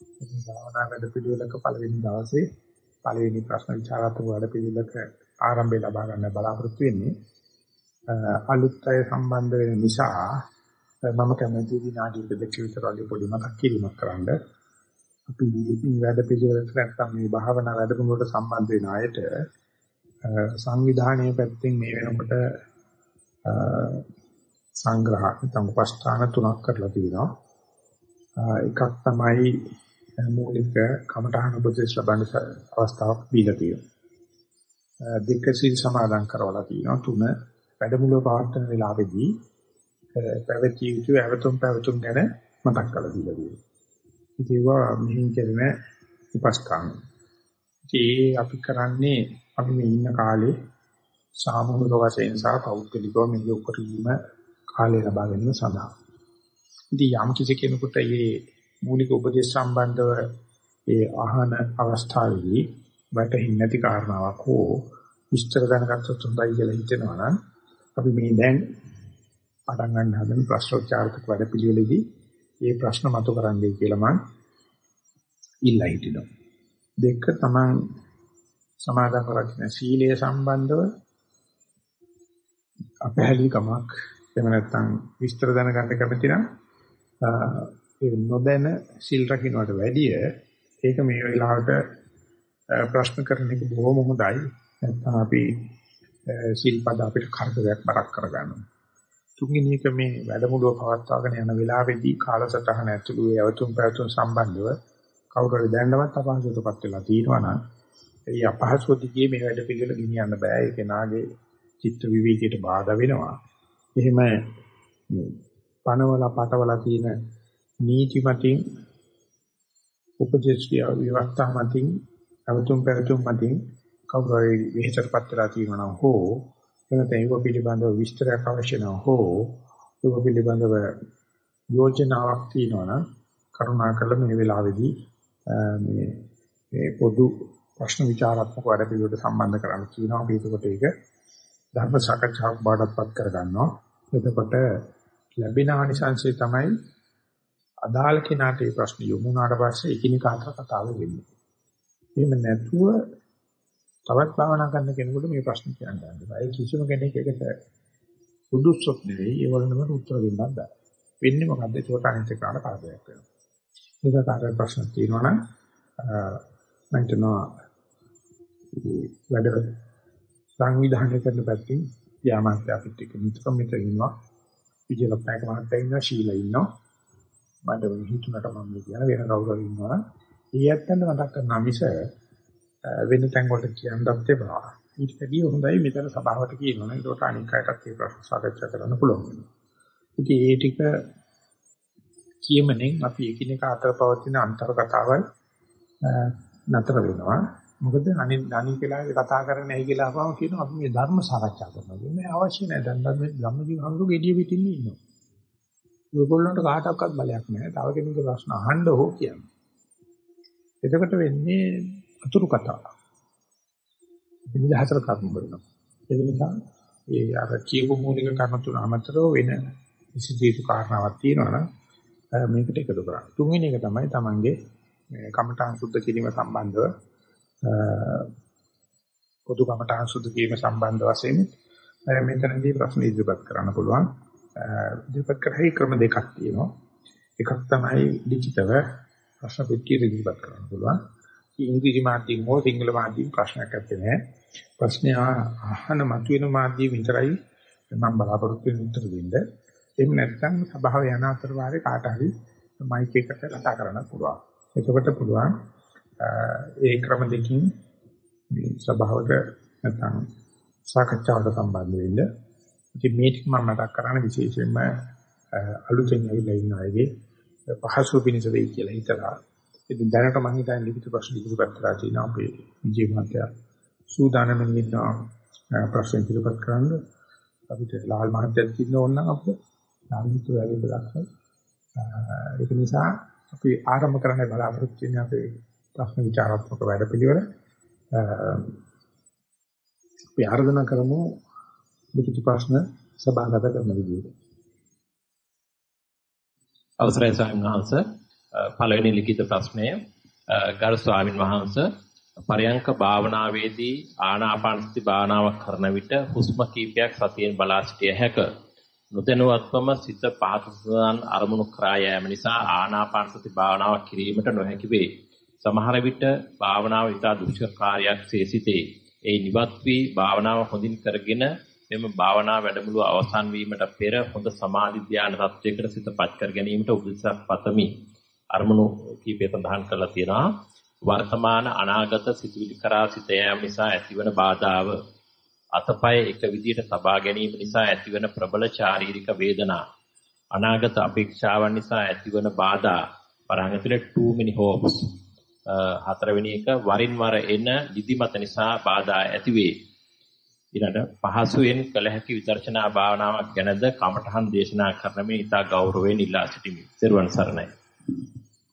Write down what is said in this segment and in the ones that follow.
ඉතින් භාවනා වැඩ පිළිවෙලක පළවෙනි දවසේ පළවෙනි ප්‍රශ්න විචාරාත්මක වැඩ පිළිවෙලක ආරම්භය ලබා ගන්න බලාපොරොත්තු වෙන්නේ. අලුත් අය සම්බන්ධ වෙන නිසා මම කැමති විනාඩි දෙකක විතර වගේ පොඩි මතක් කිරීමක් කරන්න. අපි මේ වැඩ පිළිවෙලට නැත්නම් මේ භාවනා වැඩමුළුවට සම්බන්ධ වෙන අයට සංවිධානයේ පැත්තෙන් මේ වෙනකොට සංග්‍රහ නැත්නම් උපස්ථාන තුනක් කරලා තියෙනවා. එකක් තමයි මූලික කමඨහන උපදේශ ලබන අවස්ථාවක් දීලා තියෙනවා. දෙක සිල් සමාදන් කරවලා තියෙනවා. තුන වැඩමුළුව පවත්වන වෙලාවේදී පැවතිය යුතු අවතුම් පැවතුම් ගැන මතක් කරලා දීලා තියෙනවා. ඒවා මෙහින් කරන උපස්ථාන. ඒ අපි කරන්නේ අපි මේ ඉන්න කාලේ සාමූහික වශයෙන් සහ පෞද්ගලිකව මේ උපරිම කාලය ලබා ගැනීම සඳහා. ඉතින් යම් කිසි කෙනෙකුට මේ මූලික උපදේශ සම්බන්ධව ඒ අහන අවස්ථාවේදී වැටහෙන්නේ නැති කාරණාවක් හෝ විස්තර දැනගත්තොත් හොඳයි කියලා හිතෙනවා නම් අපි මේ දැන් පටන් ගන්න හදන ප්‍රශ්නෝත්තරක වැඩ පිළිවෙලෙදී මේ ප්‍රශ්න මතු කරන්නයි කියලා මම ඉල්ලා හිටිනවා. දෙක තමයි සමාදන් කරගෙන සීලය සම්බන්ධව අපහැලීකමක් එහෙම නැත්නම් විස්තර දැනගන්න කැමති නම් ඒ නොදැන සිල් රකින්නට වැඩිය ඒක මේ වෙලාවට ප්‍රශ්න කරන එක බොහොම හොඳයි. නැත්නම් අපි සිල්පද අපිට කරදරයක් බරක් කරගන්නවා. තුන්වෙනි එක මේ වැඩමුළුව පවත්වාගෙන යන වෙලාවේදී කාලසටහන ඇතුළු යවතුම් පැවතුම් සම්බන්ධව කවුරු හරි දැනනවත් අපහසුතාවපත් වෙලා තියෙනවා නම් ඒ අපහසුව දිගේ මේ වැඩ පිළිවෙල ගෙනියන්න බෑ. ඒක නාගේ චිත්ත විවේකයට බාධා වෙනවා. එහෙම පනවලා පටවලා තියෙන නීති මතින් උපදේශය විවස්ථා මතින් අවතුම් පෙරතුම් මතින් කවුරු හරි විහිතරපත් වෙලා තියෙනවා නම් හෝ එනත ඒක පිළිබඳව විස්තරයක් අවශ්‍ය නම් හෝ ඒක පිළිබඳව යෝජනාවක් තියෙනවා නම් කරුණාකරලා මේ වෙලාවේදී මේ මේ පොදු ප්‍රශ්න විචාරාත්මක වැඩ පිළිවෙලට සම්බන්ධ කරන්න කියනවා. අපි ඒකට ඒක ධර්ම සාකච්ඡාවක් බාටපත් කර ගන්නවා එතකොට ලැබෙන ආනිසංසය තමයි අදාළ කෙනාට මේ ප්‍රශ්න යොමු වුණාට පස්සේ එකිනෙකා අතර කතාව වෙන්නේ. එහෙම නැතුව තවත් භාවනා කරන කෙනෙකුට මේ ප්‍රශ්න කියන්න බෑ. ඒ කිසිම කෙනෙක් එකට සුදුසුත් නෙවෙයි ඒ වගේම උත්තර දෙන්නත් බෑ. වෙන්නේ මොකද්ද? ඒකට අනිත් එකට කරදරයක් වෙනවා. මේක කාටද ප්‍රශ්න තියෙනවා නම් මම හිතනවා වැඩ සංවිධානය කරන පැත්තෙන් යාමාන්ත අපිට එක්ක නිතරම මෙතන ඉන්නවා. විජයලත්නායක මහත්තයා ඉන්නවා, ශීලා ඉන්නවා. මට හිතුණට මම මේ කියන වෙන කවුරුහරි ඉන්නවා. ඒ ඇත්තට මතක් කරනවා මිස වෙන තැන් වලට කියන්නත් එපා. ඊට වැඩිය හොඳයි මෙතන සභාවට කියනවා. ඒකට අනික් අයටත් මේ ප්‍රශ්න සාකච්ඡා කරන්න පුළුවන් වෙනවා. ඉතින් ඒ ටික කියමනෙන් අපි එකිනෙක අතර පවතින අන්තර් කතාවල් නතර වෙනවා. මොකද අනිත් අනිත් වෙලාවේ කතා කරන්නේ නැහැ කියලා අපවම කියනවා අපි මේ ධර්ම සාකච්ඡා කරනවා. මේ අවශ්‍ය නැහැ. දැන් ධර්ම ධම්මජීව හඳු gediya පිටින් ඉන්නවා. ඔයගොල්ලන්ට කාටවත් බලයක් නැහැ. තව කෙනෙකුගේ ප්‍රශ්න අහන්න හෝ කියන්න. එතකොට වෙන්නේ අතුරු කතා. විවිධ කර්ම කරනවා. ඒ නිසා ඒ අර කියපු මූලික කර්ම තුන අමතරව වෙන විශේෂීතු කාරණාවක් තියෙනවා නම් මේකට එකතු කරන්න. තුන්වෙනි එක තමයි Tamange කමඨාන් සුද්ධ කිරීම සම්බන්ධව පොදු කමඨාන් සුද්ධ කිරීම සම්බන්ධ වශයෙන් මෙතනදී ප්‍රශ්න ඉදිරිපත් කරන්න පුළුවන්. ඉදිරිපත් කරහි ක්‍රම දෙකක් තියෙනවා. එකක් තමයි ලිඛිතව ප්‍රශ්න පෙට්ටිය ඉදිරිපත් කරන්න පුළුවන්. ඉංග්‍රීසි මාධ්‍යයෙන් හෝ සිංහල මාධ්‍යයෙන් ප්‍රශ්නයක් නැත්තේ නෑ. ප්‍රශ්නය අහන මතුවෙන මාධ්‍යයෙන් විතරයි මම බලාපොරොත්තු වෙන උත්තර දෙන්න. එහෙම නැත්නම් සභාව යන අතර වාරේ කාට හරි මයික් එකකට කතා කරන්න පුළුවන්. එතකොට පුළුවන් ඒ ක්‍රම දෙකකින් මේ සභාවට නැත්නම් සාකච්ඡාවට සම්බන්ධ වෙන්න. ඉතින් මේ ටික මම මතක් කරන්නේ විශේෂයෙන්ම අලුතෙන් ඇවිල්ලා ඉන්න අයගේ පහසු පිණිස වෙයි කියලා හිතලා. ඉතින් දැනට මම හිතන්නේ ලිඛිත ප්‍රශ්න ඉදිරිපත් කරලා තියෙනවා අපේ විජේ මහත්තයා සූදානම්ෙන් ඉන්නවා ප්‍රශ්න ඉදිරිපත් කරන්න. අපිට ලාල් මහත්තයාත් ඉන්න ඕන නම් අපිට ලාල් මිත්‍ර වැඩි බලක්. ඒක නිසා අපි ආරම්භ කරන්න බලාපොරොත්තු වෙන්නේ අපේ ප්‍රශ්න විචාරාත්මක වැඩපිළිවෙල අපි ආරාධනා කරමු ලිඛිත ප්‍රශ්න සභාගත කරන විදිහට අවසරයි ස්වාමීන් වහන්සේ පළවෙනි ලිඛිත ප්‍රශ්නය ගරු ස්වාමින් වහන්සේ පරයන්ක භාවනාවේදී ආනාපාන සති භාවනාව කරන විට හුස්ම කීපයක් සතියෙන් බලා සිටිය හැක. නොදැනුවත්වම සිත පහසුසන් අරමුණු කරා යෑම නිසා ආනාපාන සති භාවනාව කිරීමට නොහැකි වේ. සමහර විට භාවනාව ඉතා දුෂ්කර කාර්යයක් සිතේ. ඒ නිවත් වී භාවනාව හොඳින් කරගෙන මෙම භාවනා වැඩමුළුව අවසන් වීමට පෙර හොඳ සමාධි ධ්‍යාන තත්වයකට සිතපත් කර ගැනීමට උදෙසක් පතමි. අරමුණු කීපය සඳහන් කරලා තියෙනවා. වර්තමාන අනාගත සිතුවිලි කරා සිත යාම නිසා ඇතිවන බාධාව. අතපය එක විදියට තබා ගැනීම නිසා ඇතිවන ප්‍රබල ශාරීරික වේදනා. අනාගත අපේක්ෂාවන් නිසා ඇතිවන බාධා. පරහඟතුලේ too many hopes. හතරවෙනි එක වරින් වර එන නිදිමත නිසා බාධා ඇතිවේ. ඊළඟ පහසුවෙන් කළ හැකි විදර්ශනා භාවනාවක් ගැනද කමඨහන් දේශනා කරන මේ ඉතා ගෞරවයෙන් ඉල්ලා සිටිමි. ත්වන් සරණයි.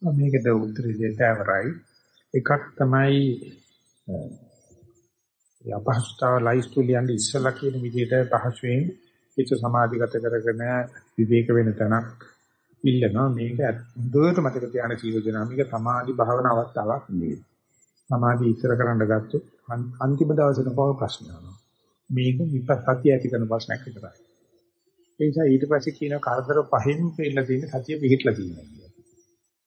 මේකද උත්තරේ දෙතවරයි. එකක් තමයි අපහසුතාව ලයිස්තු ලියන්නේ ඉස්සලා කියන විදිහට පහසුවෙන් හිත සමාධිගත කරගෙන විවේක වෙන තැනක් ඉල්ලනවා මේක හොඳට මතක තියාගන්න සීලෝජනා මේක සමාධි භාවනා අවස්ථාවක් නෙවෙයි සමාධි ඉස්සර කරන්න ගත්තොත් අන්තිම දවසේ නපව ප්‍රශ්න යනවා මේක විපස්සතිය ඇති කරන ප්‍රශ්නයක් විතරයි ඒ නිසා ඊට පස්සේ කියන කරදර පහෙන් පෙන්නලා තියෙන සතිය පිහිටලා තියෙනවා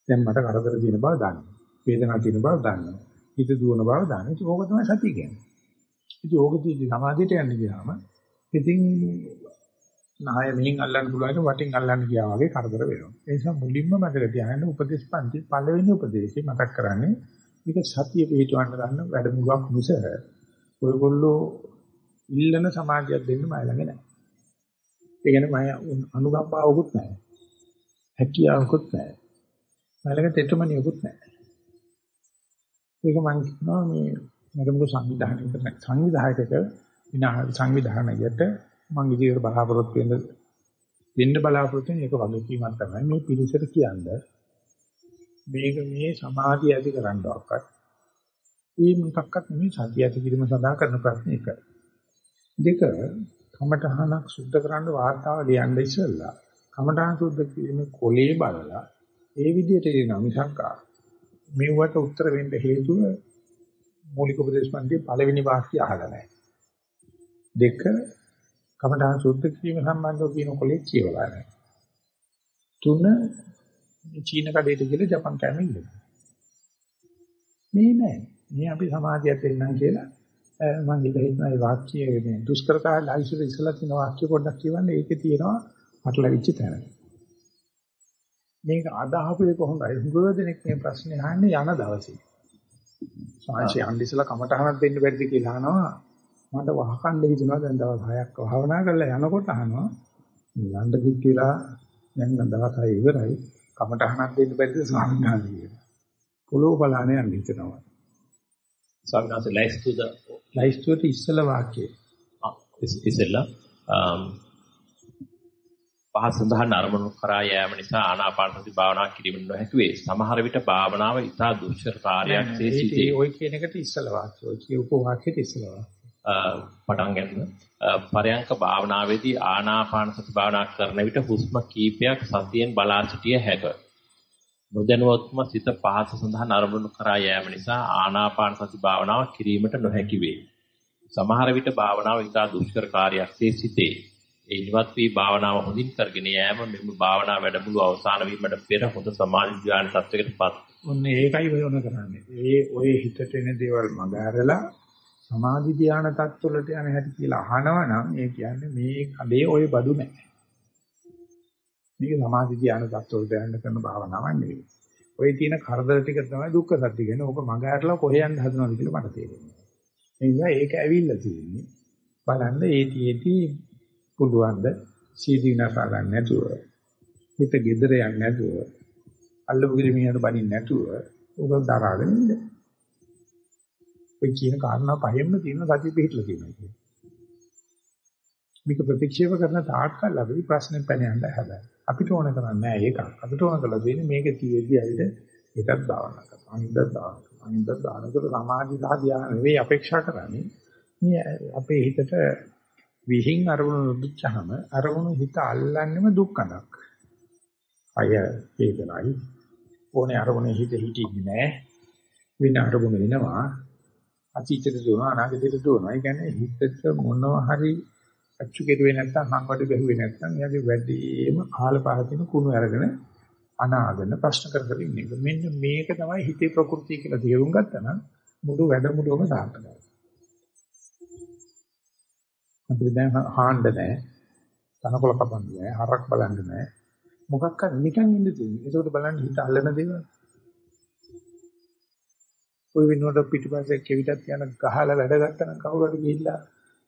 දැන් මට කරදර තියෙන බව දන්නවා වේදනාවක් තියෙන බව දන්නවා. හිත දුවන බව දන්නවා. ඒක ඕක තමයි සතිය කියන්නේ. ඉතින් ඕකදී සමාධියට යන්න ගියාම ඉතින් නාය මෙහින් අල්ලන්න පුළුවන් වටින් අල්ලන්න ගියා වගේ කරදර වෙනවා. ඒ නිසා මුලින්ම මතක තියාගන්න උපදේශ පන්ති පළවෙනි උපදේශය මතක් කරන්නේ මේක සතිය පිටවන්න ගන්න වැඩමුළුවක් මිස ඔයගොල්ලෝ ඉල්ලන සමාජයක් දෙන්න මම ළඟ නැහැ. ඒ කියන්නේ මම අනුගම්පාවකුත් නැහැ. හැකියාවකුත් නැහැ. මම ළඟ තෙතුමනියකුත් නැහැ. ඒක මම කියනවා මේ මගමුළු සංවිධානයක සංවිධායකක විනා සංවිධානයට මම ඉදිරියට බලාපොරොත්තු වෙන දෙන්න බලාපොරොත්තු වෙන එක වගකීමක් තමයි මේ පිළිසර කියන්නේ මේක මේ සමාධිය ඇති කරන්නවක්වත් මේ මොකක්වත් නෙමෙයි සතිය ඇති කිරීම සඳහා කරන ප්‍රශ්න එක දෙක කමඨහනක් සුද්ධ කරන්න වාර්තාව ලියන්න ඉස්සෙල්ලා කමඨහන සුද්ධ කිරීමේ කොලේ බලලා ඒ විදිහට එනවා මිසක් මෙවට උත්තර වෙන්න හේතුව මූලික උපදේශ පන්තියේ පළවෙනි වාක්‍යය අහලා නැහැ. දෙක කමඨාන් සුද්ධ කිරීම සම්බන්ධව කියන කොලේ කියවලා නැහැ. තුන චීන කඩේට ගිහලා ජපන් කෑම ඉන්නවා. මේ නෑ. මේ අපි සමාධියක් දෙන්නම් කියලා මම හිතනවා මේ වාක්‍යයේ මේ දුෂ්කරතා ලයිසුර ඉස්සලා තියෙන වාක්‍ය පොඩ්ඩක් කියවන්න ඒකේ තියෙනවා අටලවිච්ච තැන. මේක අදහපු එක හොඳයි. හුඟව දෙනෙක් මේ ප්‍රශ්නේ අහන්නේ යන දවසේ. සාංශي අන්දිසලා කමටහනක් දෙන්න බැරිද කියලා අහනවා. මට වහකණ්ඩ හිතුණා දැන් දවස් 6ක් භාවනා කරලා යනකොට අහනවා. යන්න කිව්ලා දැන් දවස් 6 ඉවරයි. කමටහනක් දෙන්න බැරිද ස්වාමීන් වහන්සේ කියලා. පොළොව බලන්නේ යන්න හිතනවා. ස්වාමීන් වහන්සේ ලයිස්තුද ලයිස්තුවට ඉස්සල වාක්‍යය. ඉස්සෙල්ලා පහ සඳහන් අරමුණු කරා යෑම නිසා ආනාපාන සති භාවනා කිරීම නොහැකි වේ. සමහර විට භාවනාව ඉතා දුෂ්කර කාර්යයක් සිටී. ඔය කියන එකට ඉස්සල වාක්‍ය. ඔය කියපු වාක්‍යෙට ඉස්සල පටන් ගන්න. පරයන්ක භාවනාවේදී ආනාපාන සති භාවනා කරන විට හුස්ම කීපයක් සතියෙන් බලා සිටිය හැක. නොදැනුවත්ම සිත පහස සඳහන් අරමුණු කරා යෑම නිසා ආනාපාන සති භාවනාව කිරීමට නොහැකි වේ. සමහර විට භාවනාව ඉතා දුෂ්කර කාර්යයක් සිටී. ඒ ඉවත් වී භාවනාව හොඳින් කරගෙන යෑම මෙම භාවනා වැඩමුළු අවසන් වීමට පෙර හොඳ සමාධි ඥාන තත්වයකටපත්. ඔන්න ඒකයි වෙන කරන්නේ. ඒ ඔය හිතට එන දේවල් මගහැරලා සමාධි ධානය තත්වලට යන හැටි කියලා අහනවනම් ඒ කියන්නේ මේ කඩේ ඔය බඩු නැහැ. මේක සමාධි ධානය තත්වලට යන්න කරන භාවනාවක් නෙවෙයි. ඔය තියෙන කරදර ටික තමයි දුක්ඛ සත්‍ය කියන්නේ. ඕක මගහැරලා කොහෙ යන්න හදනවද කියලා මට තේරෙන්නේ. ඒ නිසා ඒක ඇවිල්ලා තියෙන්නේ. බලන්න ඒ තියේදී පුළුවන් ද සීදී නසා ගන්න නැතුව හිත gedere යන්නේ නැතුව අල්ලපු ගිරමියට බනින්න නැතුව උගල් දරාගෙන ඉන්න. ඔය කියන කාරණා පහෙන්ම තියෙන සතිය පිටලා තියෙනවා කියන්නේ. මේක ප්‍රතික්ෂේප කරන තාක්කල් අපි ප්‍රශ්නේ පැන යන්න හදා. අපිට ඕන කරන්නේ නැහැ ඒක. අපිට ඕන කරලා තියෙන්නේ මේක තියේදී ඇවිද ඒකත් භාවනා කරනවා. අනිද්දා භාවනා. අනිද්දා දානකට සමාධි සහ ධ්‍යාන නෙවෙයි අපේක්ෂා කරන්නේ. මේ අපේ හිතට විහිං අරමුණු නොදුච්චහම අරමුණු හිත අල්ලන්නෙම දුක්කඳක්. අය වේදනයි ඕනේ අරමුණේ හිත හිටින්නේ නැහැ. වෙන අරමුණ වෙනවා. අතීතයට දුවනවා අනාගතයට දුවනවා. ඒ කියන්නේ හිතට මොනවා හරි අච්චු කෙරුවේ නැත්නම් හංගඩ ගැහුවේ නැත්නම් එයාගේ වැඩිම කාල පහතින කුණු අරගෙන අනාගෙන ප්‍රශ්න කර කර ඉන්නේ. මෙන්න මේක තමයි හිතේ ප්‍රകൃතිය කියලා තේරුම් ගත්තා නම් මුළු වැඩමුළුවම සාර්ථකයි. අපිට දැන් හාන්න නැහැ. තනකොළ කපන්න නැහැ. හරක් බලන්න නැහැ. මොකක්ද නිකන් ඉන්න තියෙන්නේ. ඒකට බලන්න හිත අල්ලන දේවල්. ඔය වෙනුවට පිටිපස්සේ කෙවිතත් යන ගහලා වැඩ ගත්තා නම් කවුරු හරි ගිහිල්ලා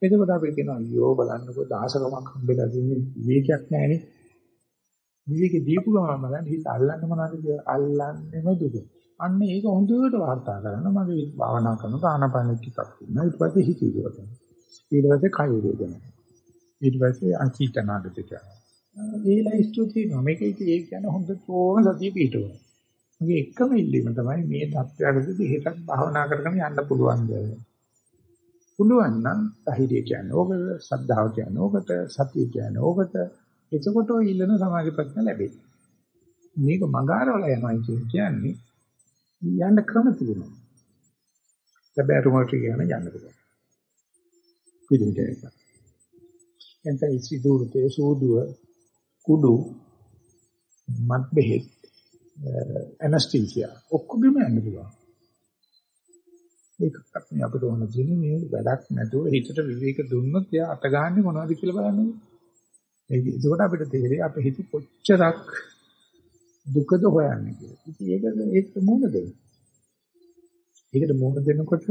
එතකොට අපි කියනවා අයියෝ බලන්නකෝ දහසකමක් හම්බෙලා තියෙන්නේ විවේකයක් නැහැනේ. විවේකේ දීපු ගමන් බලන්න හිත අල්ලන්න මොනවද කියලා අල්ලන්නේම දුක. අන්න ඒක හොඳට වාර්තා කරන්න මගේ භාවනා කරන ආනපන ටිකක් ඉන්නවා. ඊට පස්සේ හිත ඉවරයි. ඊට පස්සේ කය වේදනා. ඊට පස්සේ අචීතනාගත කියනවා. ඒ ලයිස්තු තියෙනවා. මේක ඒ කියන්නේ හොඳටම සතිය පිටවන. මගේ එකම ඉල්ලීම තමයි මේ தත්ත්වයකදී හිතක් භාවනා කරගෙන යන්න පුළුවන් දේ. පුළුවන් නම් ධෛර්යය කියන්නේ ඕකට, සද්ධාව කියන්නේ ඕකට, සතිය කියන්නේ ඕකට. එතකොට ඔය ඉල්ලන සමාධි ප්‍රඥා ලැබෙයි. මේක මගාරවල යනවා කියන්නේ යන්න ක්‍රම තියෙනවා. හැබැයි රුමට කියන යන්න පුළුවන්. පිළිගන්න එක. එතන ඉසිදුරුතේ සූදුව කුඩු මත් බෙහෙත් ඇනස්තීසියා ඔක්කොගෙම යන්න පුළුවන්. ඒකත් මේ අපිට ඕන දෙන්නේ මේ වැඩක් නැතුව හිතට විවේක දුන්නොත් එයා අත ගන්න මොනවද කියලා බලන්න. ඒක ඒකට අපිට තේරෙයි අපේ හිත කොච්චරක් දුකද හොයන්නේ කියලා. ඉතින් ඒක ඒක මොන දෙයක්. ඒකට මොන දෙනකොට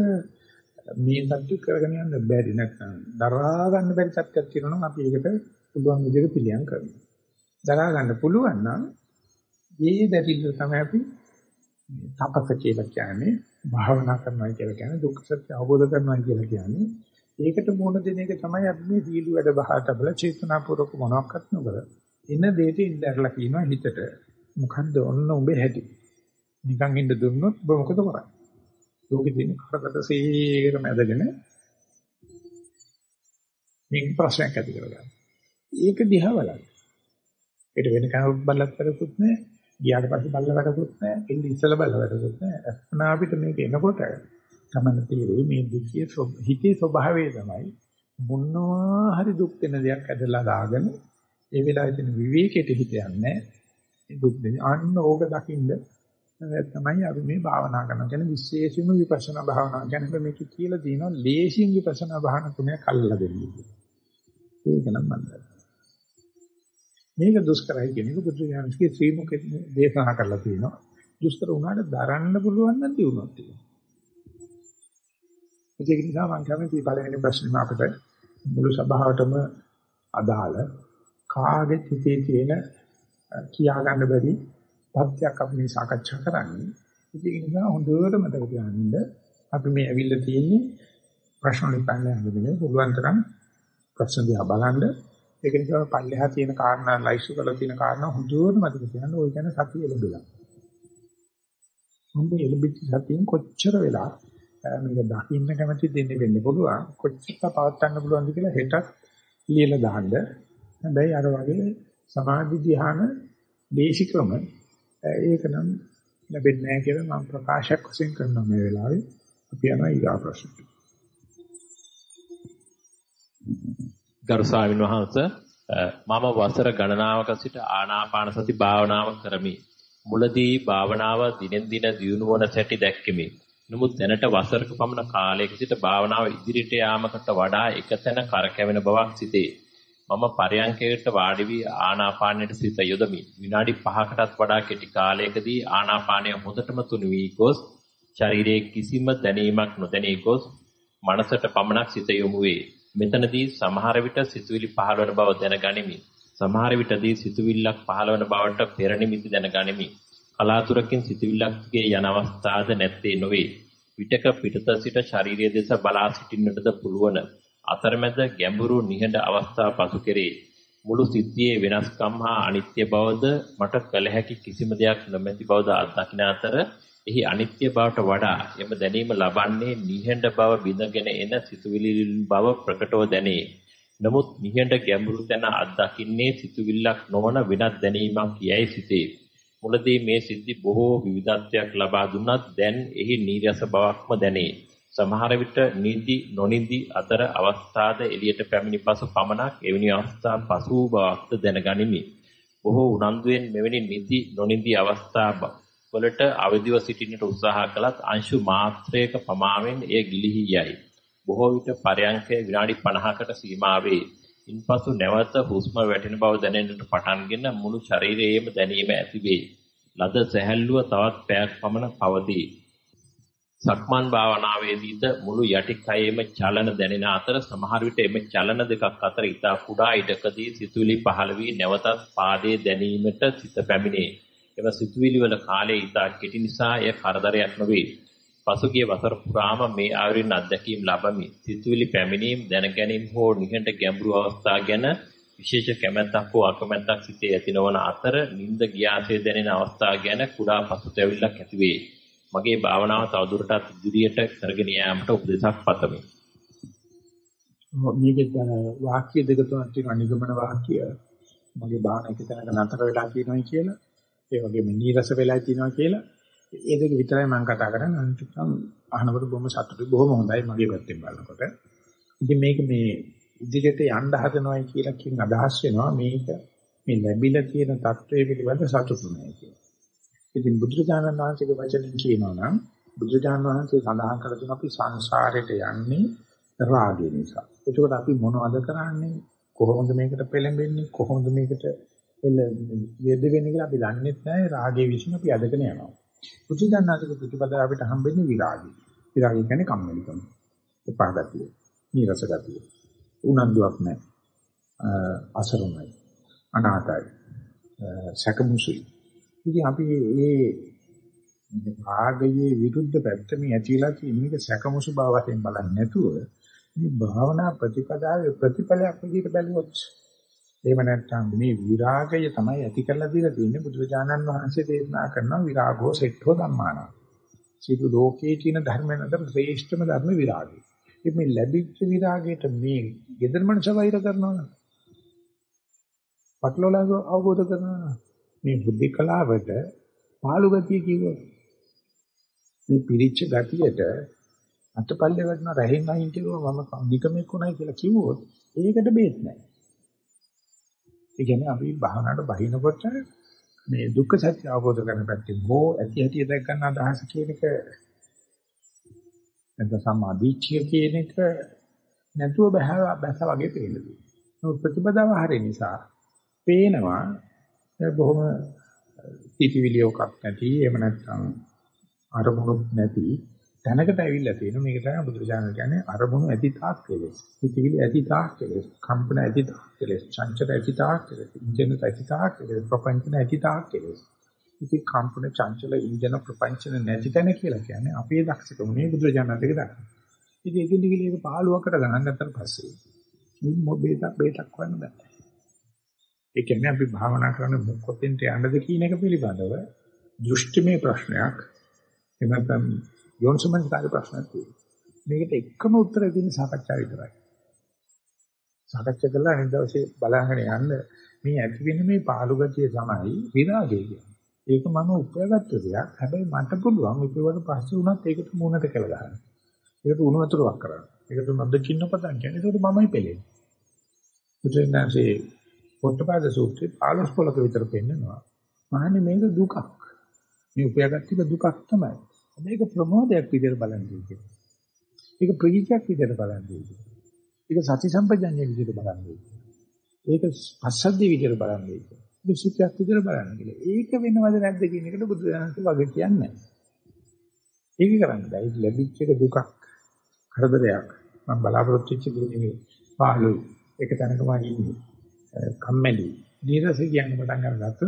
මේ සත්‍ය කරගෙන යන්න බැරි නැත්නම් දරා ගන්න බැරි සත්‍යයක් තියෙනවා නම් අපි ඒකට පුළුවන් විදිහට පිළියම් කරනවා. දරා ගන්න පුළුවන් නම් මේ දැරිල්ල තමයි අපි තපස කියලා කියන්නේ භාවනා කරනවා කියලා කියන්නේ දුක්ඛ සත්‍ය අවබෝධ කරනවා කියලා කියන්නේ. ඒකට මුහුණ දෙන එක තමයි අපි මේ සීළු වැඩ බහට බල චේතනාපූර්වක මොනවාක්වත් නොකර එන දෙයට ඉඳලා කියනවා හිතට. මොකද්ද ඔන්න උඹේ හැටි? නිකන් ඉන්න දුන්නොත් ඔබ මොකද කරන්නේ? ලෝකෙ තියෙන කරකට සීරම ඇදගෙන මේක ප්‍රශ්නයක් ඇති කරගන්න. ඒක දිහා බලන්න. ඒකට වෙන කෙනෙකුත් බලලත් වැඩකුත් නැහැ ගියාට පස්සේ බලලා වැඩකුත් නැහැ. එන්නේ ඉස්සලා බලලා වැඩකුත් නැහැ. අස්පනා අපිට මේක එනකොට තමයි තේරෙන්නේ මේ දුකේ හිතේ ස්වභාවය තමයි මොනවා හරි දුක් වෙන දෙයක් ඇදලා දාගෙන ඒ වෙලාවේ තියෙන විවේකයට හිත යන්නේ ඒ දුක් දෙන අන්න ඕක දකින්න තමයි අපි මේ භාවනා කරනවා කියන්නේ විශේෂයෙන්ම විපස්සනා භාවනා කියන්නේ මේක කියලා දිනවා ලේසියෙන් විපස්සනා භාවනා ක්‍රමයක් අල්ලලා දෙන්නේ. ඒක නම් මම මේක දුෂ්කරයි කියන එක බුදුරජාණන්ගේ ශ්‍රී මුකේ දේශනා කරලා තියෙනවා. දුෂ්කර වුණාට දරන්න පුළුවන් නම් දිනුවක් තියෙනවා. ඒක නිසා මම කැමති පළවෙනි ප්‍රශ්නේ අපිට මුළු සභාවටම අදාළ කාගේ හිතේ තියෙන කියා ගන්න බැරි තත්ත්වයක් අපි මේ සාකච්ඡා කරන්නේ. ඒක නිසා හොඳට මතක තියාගන්න අපි මේ ඇවිල්ලා තියෙන්නේ ප්‍රශ්න වලින් පන්නේ හදන්නේ පුළුවන් තරම් ප්‍රශ්න දිහා බලන්න ඒක නිසා පල්ලෙහා තියෙන කාරණා ලයිස්තු කරලා තියෙන කාරණා හොඳට මතක තියාගන්න. ওই කියන්නේ සතිය එළඹිලා. හොඳ එළඹිච්ච සතියෙන් කොච්චර වෙලා මේක දකින්න කැමති දෙන්නේ වෙන්න පුළුවන්. කොච්චර පවත් ගන්න පුළුවන්ද කියලා හෙටත් ලියලා දාන්න. හැබැයි අර වගේ සමාධි ධ්‍යාන දේශිකම ඒක නම් ලැබෙන්නේ නැහැ කියලා මම ප්‍රකාශයක් වශයෙන් කරනවා මේ වෙලාවේ. අපි යනවා ඊගා ප්‍රශ්නට. ගරු ස්වාමීන් වහන්සේ මම වසර ගණනාවක සිට ආනාපාන සති භාවනාව කරමි. මුලදී භාවනාව දිනෙන් දින දියුණු වන සැටි දැක්කෙමි. නමුත් දැනට වසරක පමණ කාලයක සිට භාවනාව ඉදිරියට යාමකට වඩා එකතැන කරකැවෙන බවක් සිතේ. මම පරයන්කයට වාඩි වී ආනාපානයට සිත යොදමි. විනාඩි 5කටත් වඩා කෙටි කාලයකදී ආනාපානය හොඳටම තුනි වී ගොස් ශරීරයේ කිසිම දැනීමක් නොදැනී ගොස් මනසට පමණක් සිත යොමු වේ. මෙතනදී සමහර විට සිතුවිලි පහළවන බව දැනගනිමි. සමහර විටදී සිතුවිල්ලක් පහළවන බවට පෙර නිමිති දැනගනිමි. කලාතුරකින් සිතුවිල්ලක්ගේ යන අවස්ථාද නැත්තේ නොවේ. විටක පිටත සිට ශාරීරිය දෙස බලා සිටින්නටද පුළුවන්. අතරමැද ගැඹුරු නිහඬ අවස්ථා පසු කෙරේ. මුළු සිද්ධියේ වෙනස්කම් හා අනිත්‍ය බවද මට කල හැකි කිසිම දෙයක් නොමැති බවද අත්දකින අතර එහි අනිත්‍ය බවට වඩා එම දැනීම ලබන්නේ නිහඬ බව බිඳගෙන එන සිතුවිලි බව ප්‍රකටව දැනේ. නමුත් නිහඬ ගැඹුරු තැන අත්දකින්නේ සිතුවිල්ලක් නොවන වෙනත් දැනීමක් යයි සිතේ. මුලදී මේ සිද්ධි බොහෝ විවිධත්වයක් ලබා දුන්නත් දැන් එහි නීරස බවක්ම දැනේ. සමහර විට නිදි නොනිදි අතර අවස්ථාද එළියට පැමිණි පසු පමණක් එවැනි අවස්ථා පසු බවක්ද දැනගනිමි. බොහෝ උනන්දුවෙන් මෙවැනි නිදි නොනිදි අවස්ථා වලට අවදිව සිටින්නට උත්සාහ කළත් අංශු මාත්‍රයක පමාවෙන් එය ගිලිහි යයි. බොහෝ විට පරයන්කය විනාඩි 50කට සීමා වේ. ඉන්පසු නැවත හුස්ම වැටෙන බව දැනෙන්නට පටන්ගෙන මුළු ශරීරයේම දැනීම ඇති වේ. ලද සැහැල්ලුව තවත් පැයක් පමණ පවතී. සක්මන් භාවනාවේදීද මුළු යටි කයෙම චලන දැනෙන අතර සමහර විට එම චලන දෙකක් අතර ඊට කුඩා ඉඩකදී සිතුවිලි පහළ වී නැවතත් පාදයේ දැනීමට සිත පැමිණේ. එම සිතුවිලි වල කාලය ඊට කෙටි නිසා එය කරදරයක් නොවේ. පසුගිය වසර පුරාම මේ ආයුරින් අත්දැකීම් ලැබමි. සිතුවිලි පැමිණීම් දැනගැනීම හෝ නිහඬ ගැඹුරු අවස්ථා ගැන විශේෂ කැමැත්තක් හෝ අකමැත්තක් සිතේ ඇති නොවන අතර නිින්ද ගියාසේ දැනෙන අවස්ථා ගැන කුඩා පසුතැවිල්ලක් ඇති වේ. මගේ භාවනාව තවදුරටත් ඉදිරියට කරගෙන යාමට උපදෙසක් පතමි. මේකේ දැන් වාක්‍ය දෙක තුනක් තියෙනවා නිගමන වාක්‍ය. මගේ භාවනාව එක තැනක නතර වෙලා තියෙනවා කියලා. ඒ වගේම නීරස වෙලා තියෙනවා කියලා. ඒ දෙක විතරයි මම කතා කරන්නේ. අනිත් අහනකොට බොහොම සතුටුයි. බොහොම හොඳයි මගේ පැත්තෙන් බලනකොට. ඉතින් මේක මේ ඉදිරියට යන්න හදනවයි කියලා කියන අදහස් වෙනවා මේක මේ ලැබිලා තියෙන தත්ත්වයේ පිළිබඳ සතුටු නැහැ කියලා. ඉතින් බුදුරජාණන් වහන්සේගේ වචනෙන් කියනවා නම් බුදුරජාණන් වහන්සේ සඳහන් කර දුන අපි සංසාරයට යන්නේ රාගය නිසා. එතකොට අපි මොනවද කරන්නේ? කොහොමද මේකට පෙළඹෙන්නේ? කොහොමද මේකට එළ යෙද වෙන්නේ කියලා අපි දන්නේ නැහැ. රාගයේ විසින් අපි අදගෙන යනවා. බුදුජානනාතික ප්‍රතිපදාව අපිට හම්බෙන්නේ විරාගය. විරාගය කියන්නේ කම්මැලිකම. එපා ගතිය. නීරස ගතිය. උනන්දුවක් නැහැ. අසරණයි. අනාතයි. සැකමුසුයි. ඉතින් අපි මේ රාගයේ විරුද්ධ පැත්ත මේ ඇතිලා තියෙන එක සැකමුසු බව වශයෙන් බලන්නේ නැතුව මේ භාවනා ප්‍රතිපදාවේ ප්‍රතිඵලයක් විදිහට බැලුවොත් එහෙම නැත්නම් මේ විරාගය තමයි ඇති කරලා දීලා තියෙන්නේ බුදුරජාණන් වහන්සේ දේශනා කරන විරාගෝ සෙට්ඨෝ ධම්මාන. සියලු ලෝකයේ තියෙන ධර්මයන් අතර ශ්‍රේෂ්ඨම ධර්ම විරාගය. ඉතින් මේ ලැබිච්ච විරාගයට මේ gedar මනස වෛර කරනවා. පටලවලාව අවබෝධ කරනවා. මේ බුද්ධි කලාවට පාළු ගතිය කිව්වොත් මේ පිරිච්ච ගතියට අතපල්ලේ වටන රැහෙන් අයින් කෙරුවා මම නිකමෙක් උනායි කියලා කිව්වොත් ඒකට බේත් නැහැ. ඒ කියන්නේ අපි භාවනාවට බහිනකොට මේ දුක්ඛ සත්‍ය අවබෝධ කරගන්න පැත්තෙන් හෝ ඇති ඇති දැක් ගන්න අදහස කියන එක නැත්නම් සම්මාදීච්ඡය කියන එක නැතුව බහ බැස වගේ පේනවා. ප්‍රතිපදාව හරිය නිසා පේනවා බොහොම පිටිවිලියෝකක් නැති එහෙම නැත්නම් අරමුණුත් නැති තැනකට ඇවිල්ලා තියෙනවා. මේක තමයි බුදුරජාණන් කියන්නේ අරමුණු ඇති තාක් කෙලෙස්. පිටිවිලි ඇති තාක් කෙලෙස්. කම්පන ඇති තාක් කෙලෙස්. චංචල ඇති තාක් කෙලෙස්. ඉන්ජන ඇති තාක් කෙලෙස්. ප්‍රපංචන ඇති තාක් කෙලෙස්. ඉතින් කම්පන චංචල ඉන්ජන ප්‍රපංචන නැති තැන කියලා කියන්නේ අපේ දක්ෂකම නේ බුදුරජාණන් දෙක දක්වන. ඉතින් ඒකෙන් දිගට ඒක 15කට ගණන් ගත්තට පස්සේ මේ මොබේත බේතක් වන්න බෑ. ඒ කියන්නේ අපි භාවනා කරන මොකොතෙන්ට යන්නද කියන එක පිළිබඳව දෘෂ්ටිමය ප්‍රශ්නයක් එහෙම නැත්නම් යෝනිසමනස්කාරී ප්‍රශ්නයක් තියෙනවා. මේකට එකම උත්තරය දෙන්නේ සාකච්ඡා විතරයි. සාකච්ඡා කළා අනිත් දවසේ බලහගෙන යන්න මේ ඇති වෙන මේ පාළු ගතිය තමයි විරාගය කියන්නේ. ඒක මම උපයාගත්ත දෙයක්. හැබැයි මට පුළුවන් ඉපුවට පස්සේ උනත් ඒකට මූණට කියලා ගන්න. ඒකට උණු වතුරක් කරන්න. ඒකට නොදකින්න පතන් කියන්නේ. ඒකට මමයි පෙළෙන්නේ. බුදුන්වහන්සේ පොට්ටපාද සූත්‍රයේ 15 පොලක විතර පෙන්නනවා. මහන්නේ මේක දුකක්. මේ උපයාගත්ත දුකක් තමයි. මේක ප්‍රමෝදයක් විදිහට බලන්නේ කියලා. ඒක ප්‍රීතියක් විදිහට බලන්නේ කියලා. ඒක සති සම්පජඤ්ඤය විදිහට බලන්නේ කියලා. ඒක පස්සද්ධි විදිහට බලන්නේ කියලා. ඒක සුඛයක් විදිහට බලන්නේ කියලා. ඒක වෙනවද නැද්ද කියන එකට බුදුරජාණන් වගේ කියන්නේ ඒක කරන්න බෑ. ඒක ලැබිච්ච එක දුකක්. කරදරයක්. මම බලාපොරොත්තු වෙච්ච දේ නෙමෙයි. පාළුයි. ඒක තැනකම ඉන්නේ. කම්මැලි. නීරස කියන පටන් ගන්නත්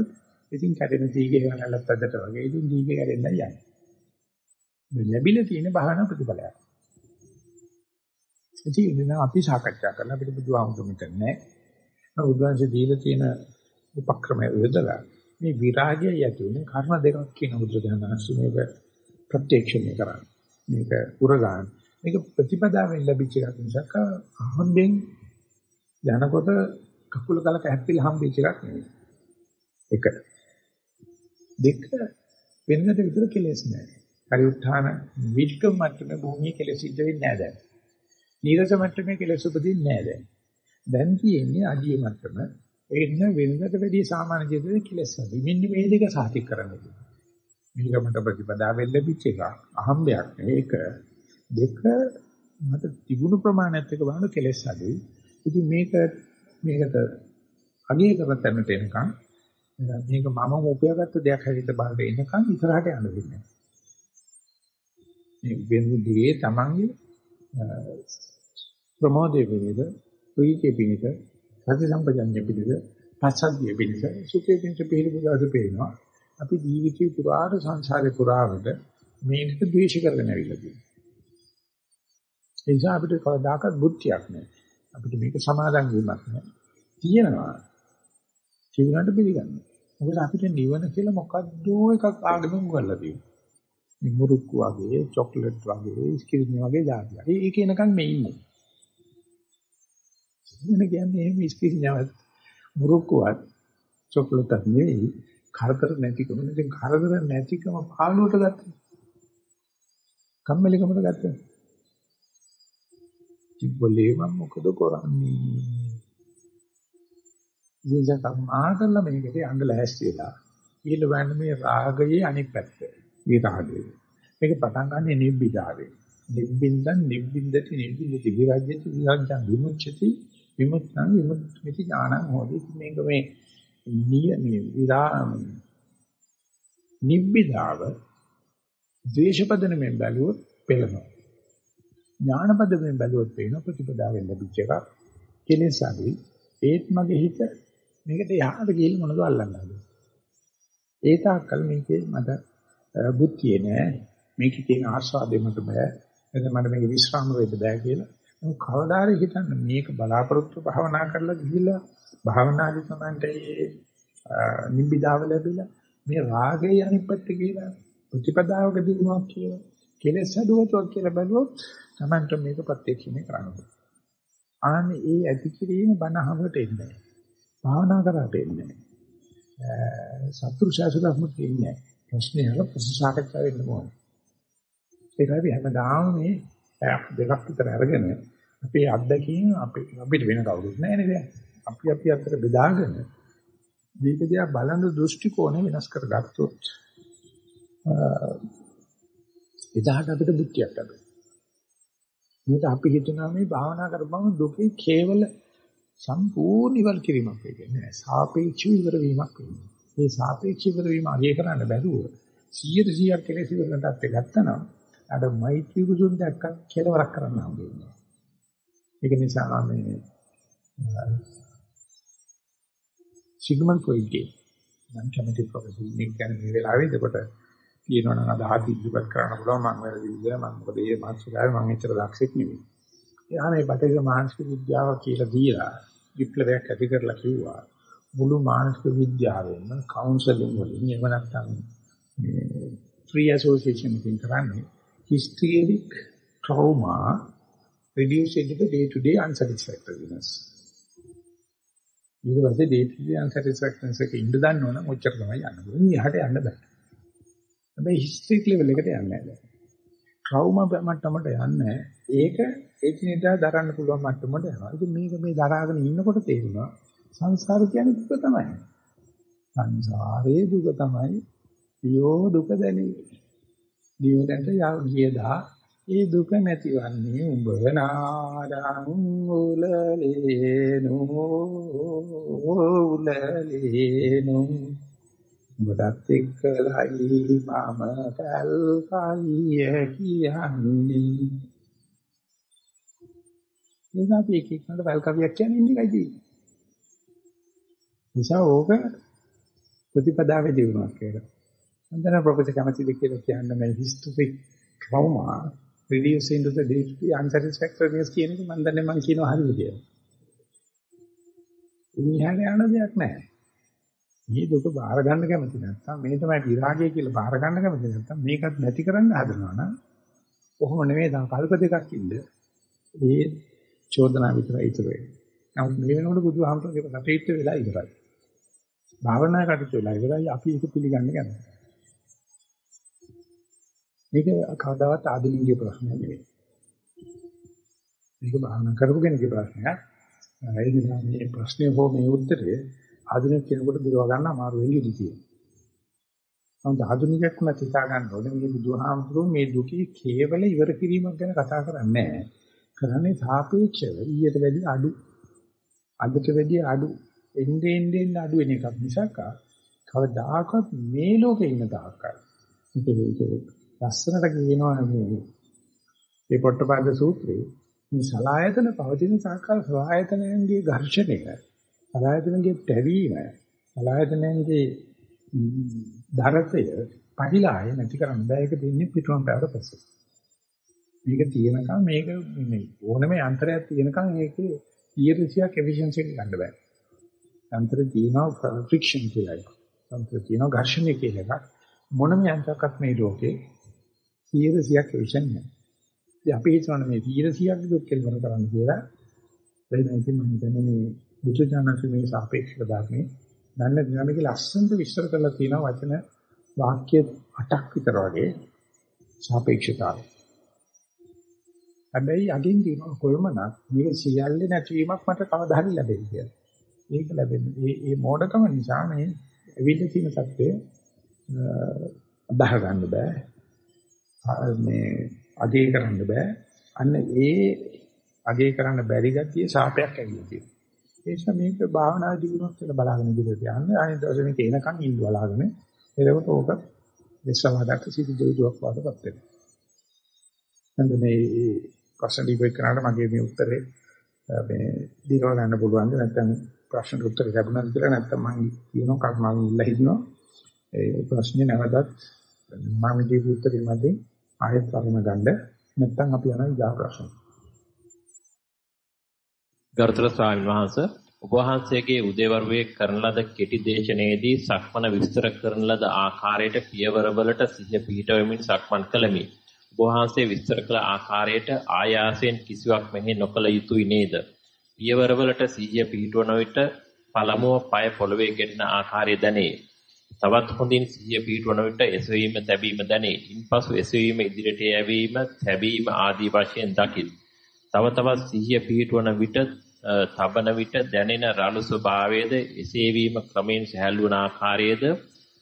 ඉතින් කැඩෙන තීගේ ගන්නලත් අදට වගේ ඉතින් දීගේ කැඩෙන්නයි යන්නේ. මේ ලැබිලා තියෙන භාවනා ප්‍රතිඵලයක්. ඉතින් අපි සාකච්ඡා කරන අපිට බුදුහාමුදුරු මෙතන නැහැ. බුදුන්සේ දීලා තියෙන උපක්‍රමය යොදලා මේ විරාගය යටි වෙන කර්ම දෙකක් කියන බුදුරජාණන් වහන්සේ මේක ප්‍රත්‍යක්ෂණය කරා. මේක උරගාන. මේක ප්‍රතිපදාවෙන් ලැබිච්ච එකක් මිසක් අහම්බෙන් යනකොට කකුල ගලක හැප්පිලා හම්බෙච්ච එකක් නෙවෙයි. එක. දෙක වෙනකට විතර කෙලෙස් නැහැ. පරිඋත්ථාන විල්කම් මට්ටමේ භූමියේ කෙලෙස් සිද්ධ වෙන්නේ නැහැ දැන්. නීරස මට්ටමේ කෙලෙස් උපදින්නේ නැහැ දැන්. දැන් තියෙන්නේ අජීව මට්ටම. ඒ නිසා වෙනකට වැඩි සාමාන්‍ය ජීවිතේ කෙලෙස් නැහැ. මෙන්න මේ දෙක සාතික කරන්නේ. මේකමට ප්‍රතිපදාවෙන් ලැබිච්ච එක අහම්බයක් මේක දෙක මට තිබුණු ප්‍රමාණයත් එක්ක බලන කෙලෙස් අඩුයි. ඉතින් මේක මේකට අගය කරතැනට එනකන් මේක මම උපයාගත්ත දෙයක් හැටියට බලන්න එනකන් ඉස්සරහට යන්න දෙන්නේ. මේ වෙනුදී තමන්ගේ ප්‍රමෝදයේ පිළිද ප්‍රීතිය පිළිද සති සම්පජඤ්ඤය පිළිද පස්සද්ධිය පිළිද සුඛේ පිළිද පිළිබඳව පේනවා. අපි ජීවිතේ පුරාට සංසාරේ පුරාවට මේකට ද්වේෂ කරගෙන ඇවිල්ලා තියෙනවා. ඒ නිසා අපිට කවදාකවත් බුද්ධියක් නැහැ. අපිට මේක සමාදන් වීමක් නැහැ. තියෙනවා. ජීවිතයට පිළිගන්න. මොකද අපිට නිවන කියලා මොකද්ද එකක් ආගමෙන් උගන්ලා තියෙනවා. මේ මුරුක්කු වගේ, චොක්ලට් වගේ, ඉස්කිරිනි වගේ જાතියක්. ඒක එනකන් මේ ඉන්නේ. ඉන්න කියන්නේ එහෙම ඉස්කිරිනිවත් මුරුක්කුවත් චොක්ලට්ත් නෙවෙයි කරදර නැතිකම. ඉතින් කරදර නැතිකම පාළුවට ගත්තා. කම්මැලිකමට ගත්තා. තිබ්බලේ මම මොකද කරන්නේ? ඉතින් කර්මා කරලා මේකට යන්න ලෑස්ති වෙලා. ඊළ වන්න මේ රාගයේ අනිත් පැත්ත. මේ රාගය. මේක පටන් ගන්න නිබ්බිදාවේ. නිබ්බින්දන් නිබ්බින්දති නිබ්බින්දති විරජ්‍යති විරජ්‍යං විමුච්ඡති. විමුක්තං විමුක්ති ඥානං හොදි මේක මේ නිය මේ විරා නිබ්බිදාව ද්වේෂපදනමෙන් බැලුවොත් පෙළනවා. ඥානපදයෙන් බැලුවොත් පේන ප්‍රතිපදාවෙන් ලැබිච්ච එකක්. කෙලෙස් අඩුයි ඒත් මගේ හිත මේකට යහට ගිහින් මොනවද අල්ලන්නේ? ඒ තාක්කල් මේකේ මට බුද්ධිය නෑ මේකේ තියෙන ආස්වාදෙ මට බෑ එතන මට මේක විශ්‍රාම වෙන්න බෑ කියලා මම කවදාද හිතන්නේ මේක බලාපොරොත්තු භාවනා කරලා ගිහිල්ලා භාවනාදී තමයි නිබ්බිදාව ලැබිලා මේ රාගයේ අනිත් පැත්ත කියලා ප්‍රතිපදාවක දිනුවක් කියලා කෙලෙස් අඩුවතක් කියලා බැලුවොත් Tamanට මේක ප්‍රත්‍යක්ෂණය කරන්න පුළුවන්. ආන්නේ ඒ ඇති කිරීම බණහමකට එන්නේ. භාවනා කරාට එන්නේ. සතුරු ශාසනයක් තියෙන්නේ. ප්‍රශ්නේ අහලා ප්‍රතිසාකච්ඡා වෙන්න ඕනේ. ඒකයි අපි හැමදාම මේ දෙකක් විතර අරගෙන අපේ අත්දැකීම් අපි අපිට වෙන කවුරුත් නැහැ නේද? අපි අපි අතර බෙදාගෙන මේක දිහා බලන දෘෂ්ටි කෝණය වෙනස් කරගත්තොත් එදාට අපිට බුද්ධියක් ලැබෙනවා. මේක අපි හිතනවා මේ භාවනා කරපුවම දුකේ කේවල සම්පූර්ණ ඉවල් කිරීමක් වෙන්නේ සාපේක්ෂව ඉවර වීමක් වෙන්නේ. මේ සාපේක්ෂ ඉවර වීම අගය කරන්න බැරුව 100 100ක් කෙලෙස් ඉවරකට ගත්තනම් අර මෛත්‍රී කුසුම් දැක්ක කෙලවරක් කරන්න හම්බෙන්නේ. ඒක නිසා මේ සිග්මන්ඩ් ෆ්‍රොයිඩ්ගේ මම කැමති ප්‍රොෆෙසර් මේ කියන්නේ මේ වෙලාවේ එතකොට කියනවනම් අදහස් ඉදිරිපත් කරන්න පුළුවන් මම වැරදි විදිහට මම මොකද මේ මානසිකාවේ මම එච්චර දක්ෂෙක් නෙවෙයි. එයා මේ බටහිර මානසික විද්‍යාව කියලා දීලා විප්ලවයක් ඇති කරලා කිව්වා මුළු මානසික විද්‍යාවෙම කවුන්සලින් වලින් එහෙම නැත්නම් මේ ෆ්‍රී ඇසෝසියේෂන් එකකින් කරන්නේ hysteric trauma reducing the day to day unsatisfactoriness. ඊට පස්සේ day to day unsatisfactoriness එක ඉඳ ගන්නවනම් ඔච්චර තමයි යන්න පුළුවන්. ඉහට යන්න බෑ. හැබැයි හිස්ට්‍රික් ලෙවල් එකට යන්නේ නැහැ. ට්‍රවුමා මට්ටමට යන්නේ ඒක ඒකිනෙදා දරන්න පුළුවන් මට්ටමට යනවා. ඉතින් මේක මේ දරාගෙන ඉන්නකොට තේරුණා සංසාර කියන්නේ දුක තමයි. සංසාරේ දුක තමයි. පියෝ දුක දැනේ. දියුදන්ට යෝගියදා ඒ දුක නැතිවන්නේ උඹ නාදං උලලේනෝ උලලේනෝ උඹටත් එක්කලයි මම කල් කලිය කියන්නේ ඒක අපි එක එක්කනට වැල් කවියක් කියන්නේ ඉන්නේ එකයි තියෙන්නේ නිසා ඕක ප්‍රතිපදාවේ දිනුවක් කියලා මම දැන් ප්‍රොෆෙසර් කැමතිද කියලා කියන්න මේ history trauma reducing to the day unsatisfactoriness කියන එක මම දන්නේ මම කියනවා හරිද කියලා. ඉන්නේ යන දෙයක් නැහැ. මේ දුක බාර ගන්න කැමති නැත්නම් මේ තමයි විරාගය කියලා බාර ගන්න කැමති නැත්නම් මේකත් නැති කරන්න හදනවා නම් කොහොම නෙවෙයි දැන් කල්ප දෙකක් ඉන්න ඒ චෝදනා විතරයි ඉතුරු වෙන්නේ. නමුත් මේ වෙනකොට බුදුහාමුදුරගේ කටයුත්ත වෙලා ඉවරයි. භාවනා කටයුතු වෙලා ඉවරයි අපි ඒක පිළිගන්නේ නැහැ. මේක කවදාවත් ආධුනිකයේ ප්‍රශ්නයක් නෙවෙයි. මේක භාවනා කරපු කෙනෙකුගේ ප්‍රශ්නයක්. ඒ නිසා මේ ප්‍රශ්නේ හෝ මේ උත්තරේ ආධුනික කෙනෙකුට දිරව ගන්න අමාරු වෙන්නේ ඉතිතියි. නමුත් ආධුනිකයෙක් නැති හිතා ගන්න ඕනේ මේ බුදුහාමුදුරුවෝ මේ දුකේ කේවල ඉවර කිරීමක් ගැන කතා කරන්නේ නැහැ. කරන්නේ සාපේක්ෂව ඊට වැඩි අඩු අදට වැඩි අඩු එන්නේ එන්නේ අඩු වෙන එකක් මිසක් කවදාකවත් මේ ලෝකේ ඉන්න තාක්කල්. මේක ලස්සනට කියනවා මේ මේ පොට්ටපාද සූත්‍රයේ මේ සලායතන පවතින තාක්කල් සලායතනයන්ගේ ඝර්ෂණය සලායතනගේ තැවීම සලායතනයන්ගේ ධරතය පරිලාය නැති කරන්න බෑ. ඒක දෙන්නේ පිටුම් පැවර පස්සේ. මේක තියෙනකම් මේක මේ ඕනම යන්ත්‍රයක් තියෙනකම් ඒකේ 100ක් එෆිෂියන්සි එක ගන්න බෑ. යන්ත්‍රේ තියෙනවා ෆ්‍රික්ෂන් කියලා එකක්. යන්ත්‍රේ තියෙනවා ඝර්ෂණය කියලා එකක්. මොනම යන්ත්‍රයක්වත් මේ ලෝකේ 100ක් එෆිෂියන්ට් නෑ. ඉතින් අපි හිතනවා මේ 100ක් දුක් කෙලවර කරන්න කියලා. ඒ නිසා මම හිතන්නේ මේ බුදුජානක මේ සාපේක්ෂක ධර්මයේ දන්න දිනමක ලස්සනට විස්තර කරලා තියෙනවා වචන වාක්‍ය 8ක් විතර වගේ සාපේක්ෂතාවය. හැබැයි අගින් කියනවා කොළමනක් මේක සියල්ලේ නැතිවීමක් මට කවදා හරි ලැබෙයි කියලා. ඒක ලැබෙන්නේ මේ මේ මෝඩකම නිසා මේ ඇවිල්ලා තියෙන සත්‍යය අදාහ ගන්න බෑ. මේ අගේ කරන්න බෑ. අන්න ඒ අගේ කරන්න බැරි ගතිය සාපයක් ඇවිල්ලා තියෙනවා. ඒ නිසා මේක භාවනා දිනුවක් කියලා බලාගෙන ඉදිරියට යන්න. අනිත් දවසේ මේක එනකන් ඉන්න බලාගෙන. එතකොට ඕක විශ්වවදක සිදු දෙවිදුවක් වඩපත් වෙනවා. එතන මේ ප්‍රශ්න දීපේ කරාට මගේ මේ උත්තරේ මේ දිනව ගන්න පුළුවන්ද නැත්නම් ප්‍රශ්නට උත්තර ලැබුණාද කියලා නැත්නම් මම කියනවා කර්මාවෙන් ඉල්ලා හිටිනවා ඒ ප්‍රශ්නේ නැවතත් මම දීපු උත්තරේ මැදින් ආයෙත් කරන ගන්න නැත්නම් අපි යනවා ඊගා ප්‍රශ්න. ගරුතර ස්වාමීන් වහන්සේ ඔබ වහන්සේගේ උදේවරුවේ කරන ලද කෙටි දේශනාවේදී සක්මන විස්තර කරන ලද ආකාරයට පියවරවලට සිහිය පිහිටවමින් සක්මන් කළමි. වහන්සේ විස්තර කළ ආකාරයට ආයාසයෙන් කිසිවක් මෙහි නොකළ යුතුයි නේද? පියවරවලට සිහිය පිහිටවන විට පළමුව পায় පොළවේ ගැටෙන ආකාරය දැනේ. තවත් හොඳින් සිහිය පිහිටවන විට එසවීම තැබීම දැනේ. ඉන්පසු එසවීම ඉදිරියට යැවීම, තැබීම ආදී වශයෙන් දකිත්. තව තවත් සිහිය පිහිටවන විට තබන විට දැනෙන රළු ස්වභාවයේද එසේවීම ක්‍රමයෙන් සහැල්ලු වන ආකාරයේද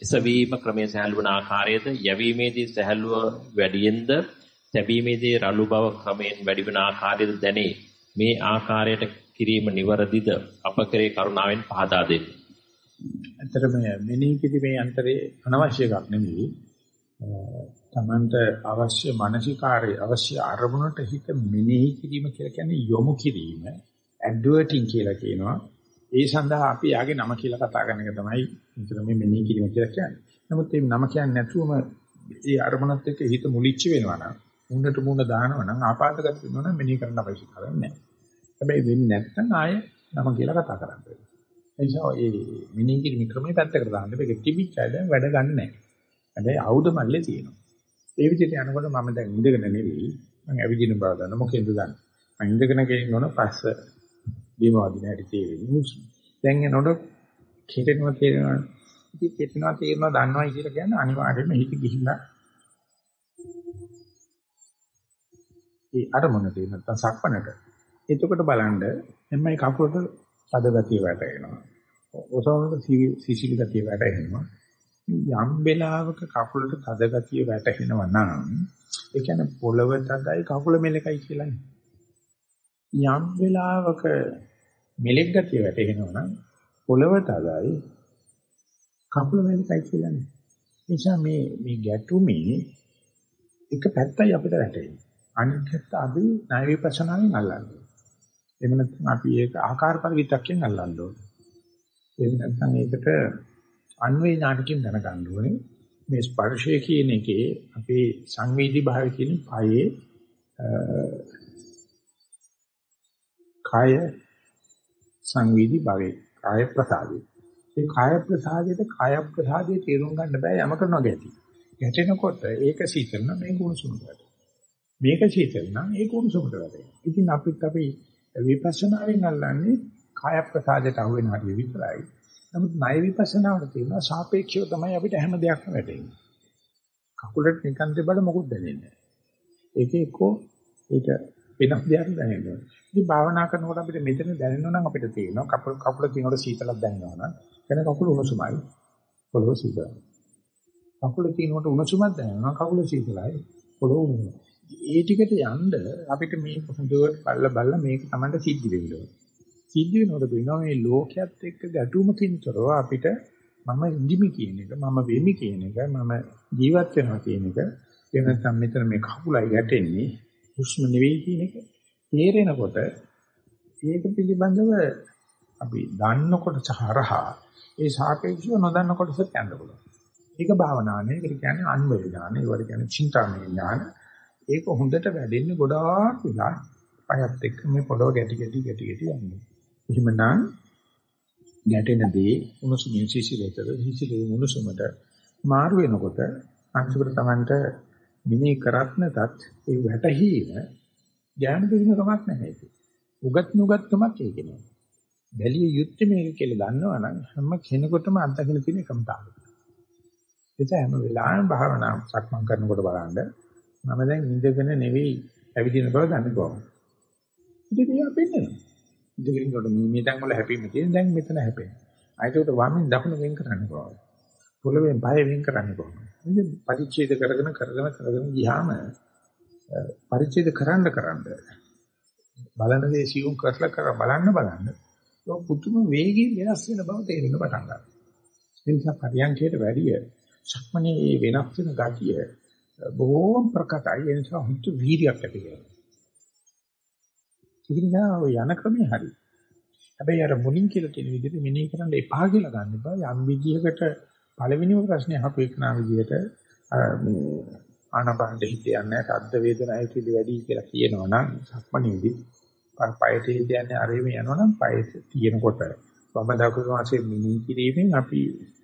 එසවීම ක්‍රමයේ සහැල්ලු වන ආකාරයද යැවීමේදී සහැල්ලුව වැඩියෙන්ද තැබීමේදී රළු බව ක්‍රමයෙන් වැඩි වන ආකාරයද දැනේ. මේ ආකාරයට කිරීම නිවරදිද අප කෙරේ කරුණාවෙන් පහදා දෙන්න. ඇත්තටම මෙනෙහි කිරීමේ අන්තරේ අනවශ්‍ය එකක් නෙමෙයි. තමන්ට අවශ්‍ය මානසිකාරය අවශ්‍ය අරමුණට හිත මෙනෙහි කිරීම කියලා කියන්නේ යොමු කිරීම ඇඩ්වර්ටින් කියලා කියනවා. ඒ සඳහා අපි යාගේ නම කියලා කතා කරන එක තමයි මෙතන මේ මෙනෙහි කිරීම කියලා කියන්නේ. නමුත් මේ නම කියන්නේ නැතුවම ඒ අරමුණත් එක්ක හිත මුලිච්ච වෙනවා නම් මුණට මුණ දානවා නම් ආපාතගත වෙනවා නම් මෙනෙහි කරන්න අවශ්‍ය කරන්නේ නැහැ. හැබැයි වෙන්නේ නැත්නම් ආයේ නම කියලා කතා කරන්න වෙනවා. ඒ නිසා ඒ මෙනෙහි කිරීම ක්‍රමයේ පැත්තකට දාන්න මේක තිබිච්චයි දැන් වැඩ ගන්න නැහැ. හැබැයි ආයුධ මල්ලේ තියෙනවා. ඒ විදිහට යනකොට මම දැන් ඉඳගෙන නෙවෙයි මම ඇවිදින බව දන්න මොකෙන්ද දන්නේ. මම ඉඳගෙන ගෙනින්න ඕන පස්ස බීම වදින හැටි තේරෙන්නේ. දැන් එනකොට කෙරෙනවා තේරෙනවා. ඉතින් කෙරෙනවා තේරෙනවා දන්නවා කියලා කියන්නේ අනිවාර්යයෙන්ම හිත ගිහිල්ලා ඒ අරමුණට නැත්තම් සක්පනට. එතකොට බලන්න එම්මයි කකුලට තද ගතිය වැටෙනවා. ඔසවනට සිසිල් ගතිය වැටෙනවා. යම් වෙලාවක කකුලට තද ගතිය වැටෙනවා නම් ඒ කියන්නේ පොළව තදයි කකුල මෙලකයි කියලානේ. යම් වෙලාවක මෙලෙක් ගතිය වැටෙනවා නම් පොළව තදයි කකුල මෙලකයි කියලානේ. නිසා මේ මේ ගැටුමේ එක පැත්තයි අපිට වැටෙන්නේ. අනිත් පැත්ත අපි ණය විපස්සනාවෙන් අල්ලන්නේ. එහෙම නැත්නම් අපි ඒක ආකාර පරිවිතක්යෙන් අල්ලන්න ඕනේ. එහෙම නැත්නම් ඒකට අන්වේ ඥානකින් දැනගන්න ඕනේ. මේ ස්පර්ශය කියන එකේ අපේ සංවේදී භාවය කියන පයේ කාය සංවේදී භාවයේ කාය ප්‍රසාදේ. ඒ කාය ප්‍රසාදයට කාය ප්‍රසාදයේ තේරුම් ගන්න බෑ යම කරනවා ගැටි. ගැටෙනකොට ඒක සීතල නම් මේක උණුසුමට වැටෙනවා. මේක සීතල නම් ඒක උණුසුමට වැටෙනවා. ඉතින් අපිත් අපි විපස්සනාවෙන් අල්ලන්නේ කාය ප්‍රසාදයට අහු වෙන හැටි විතරයි. නමුත් ණය විපස්සනාවට තියෙනවා සාපේක්ෂව තමයි අපිට හැම දෙයක්ම වැටෙන්නේ. කකුලට නිකන් දෙබඩ මොකුත් දැනෙන්නේ නැහැ. ඒකේ එක්කෝ ඒක වෙනස් දෙයක් දැනෙනවා. ඉතින් භාවනා කරනකොට අපිට මෙතන දැනෙනවා නම් අපිට තේරෙනවා කකුල කකුල තියෙනකොට සීතලක් දැනෙනවා නම් එන කකුල උණුසුමයි. පොළොව සීතලයි. කකුල තියෙනකොට උණුසුමක් දැනෙනවා කකුල සීතලයි. පොළොව උණුසුමයි. ඒ ටිකට යන්න අපිට මේ හොඳට බල්ල බල්ල මේක තමයි සිද්ධ වෙන්නේ. සිද්ධ වෙනකොට වෙනවා මේ ලෝකයක් එක්ක ගැටුමකින්තරව අපිට මම ඉඳිමි කියන එක මම වෙමි කියන එක මම ජීවත් වෙනවා කියන එක එහෙම නැත්නම් මෙතන මේ කකුලයි ගැටෙන්නේ හුස්ම නෙවෙයි කියන එක තේරෙනකොට ඒක පිළිබඳව අපි දන්නකොට සහරහා ඒ සාපේක්ෂව නොදන්න කොටසට යන්න පුළුවන්. ඒක භාවනාවේ ඒකට කියන්නේ අන්වය ඥාන, ඒවට කියන්නේ චින්තාමය ඥාන. ඒක හොඳට වැඩෙන්නේ ගොඩාක් වෙලා පයත් එක්ක මේ පොළොව ගැටි ගැටි ගැටි ගැටි යන්නේ. එහෙමනම් ගැටෙන දේ උණුසුමින් සිසිලතර සිසිලේ උණුසුමට මාරු වෙනකොට අන්තිමට Tamanට මිනේ කරත් නැතත් ඒ වැටහීම ඥාන දෙවිනකමක් නැහැ ඒක. උගත් නුගත්කමක් ඒක නෑ. බැලිය යුත්තේ මේක කියලා දන්නවනම් හැම කෙනෙකුටම අත්දකින්න තියෙන එකම තමයි. ඒක හැම වෙලාවෙම භාවනා සක්මන් කරනකොට බලන්න මම දැන් ඉඳගෙන නෙවෙයි ඇවිදින බව දන්නේ කොහොමද? ඉතින් ඒක අපෙන්නේ. ඉඳගෙන කොට මේ තැන් වල හැපීම තියෙන දැන් මෙතන හැපෙනවා. ආයතකට වමෙන් දකුණ වෙන් කරන්න කොහොමද? පොළවෙන් පය වෙන් කරන්න කොහොමද? ඉතින් පරිච්ඡේද කරගෙන කරගෙන කරගෙන ගියාම පරිච්ඡේද කරන්න කරන්න බලන දේ සියුම් කරලා කර බලන්න බලන්න ඒක පුදුම වේගයෙන් වෙනස් වෙන බව තේරෙන්න පටන් ගන්නවා. ඒ නිසා පරියන්කයට වැඩිය සක්මනේ මේ වෙනස් වෙන ගතිය බොහෝම ප්‍රකටයි. ඒ නිසා හුතු වීර්යයක් ඇති වෙනවා. ඒක නිසා ඔය යන ක්‍රමය හරි. හැබැයි අර මුලින් කියලා තියෙන විදිහට මෙනෙහි කරන්න එපා කියලා ගන්න එපා. යම් විදිහකට පළවෙනිම ප්‍රශ්නේ අහපු එකනා විදිහට මේ ආනබන්ද හිත යන්නේ සද්ද වේදනා හිතේ වැඩි කියලා කියනවා නම් සක්මණේදී පයත හිත යන්නේ අරෙම යනවනම් පයත තියෙනකොට වම දකුණු වශයෙන් මෙනෙහි කිරීමෙන් අපි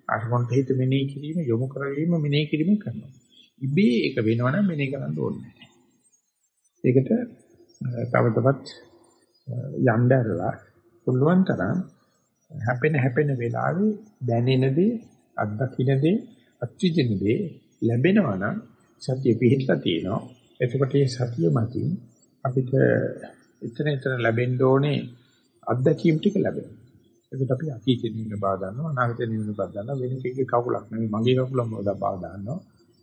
අරමුණට හිත මෙනෙහි කිරීම යොමු කරවීම මෙනෙහි කිරීම කරනවා. ඉබේ ඒක වෙනවනම් මෙනෙහි කරන්න ඕනේ නැහැ. ඒකට තව තවත් යන්න ඇරලා පුළුවන් තරම් හැපෙන හැපෙන වෙලාවේ දැනෙන දේ අත්දකින්න දේ අත්විඳින දේ ලැබෙනවා නම් සතිය පිහිටලා තියෙනවා. එතකොට මේ සතිය මතින් අපිට එතන එතන ලැබෙන්න ඕනේ අත්දැකීම් ටික ලැබෙනවා. ඒකට අපි අතීතේ නින්න බව දන්නවා, අනාගතේ නින්න බව දන්නවා, වෙන කෙනෙක්ගේ කකුලක් නෙවෙයි මගේ කකුලම බව දන්නවා.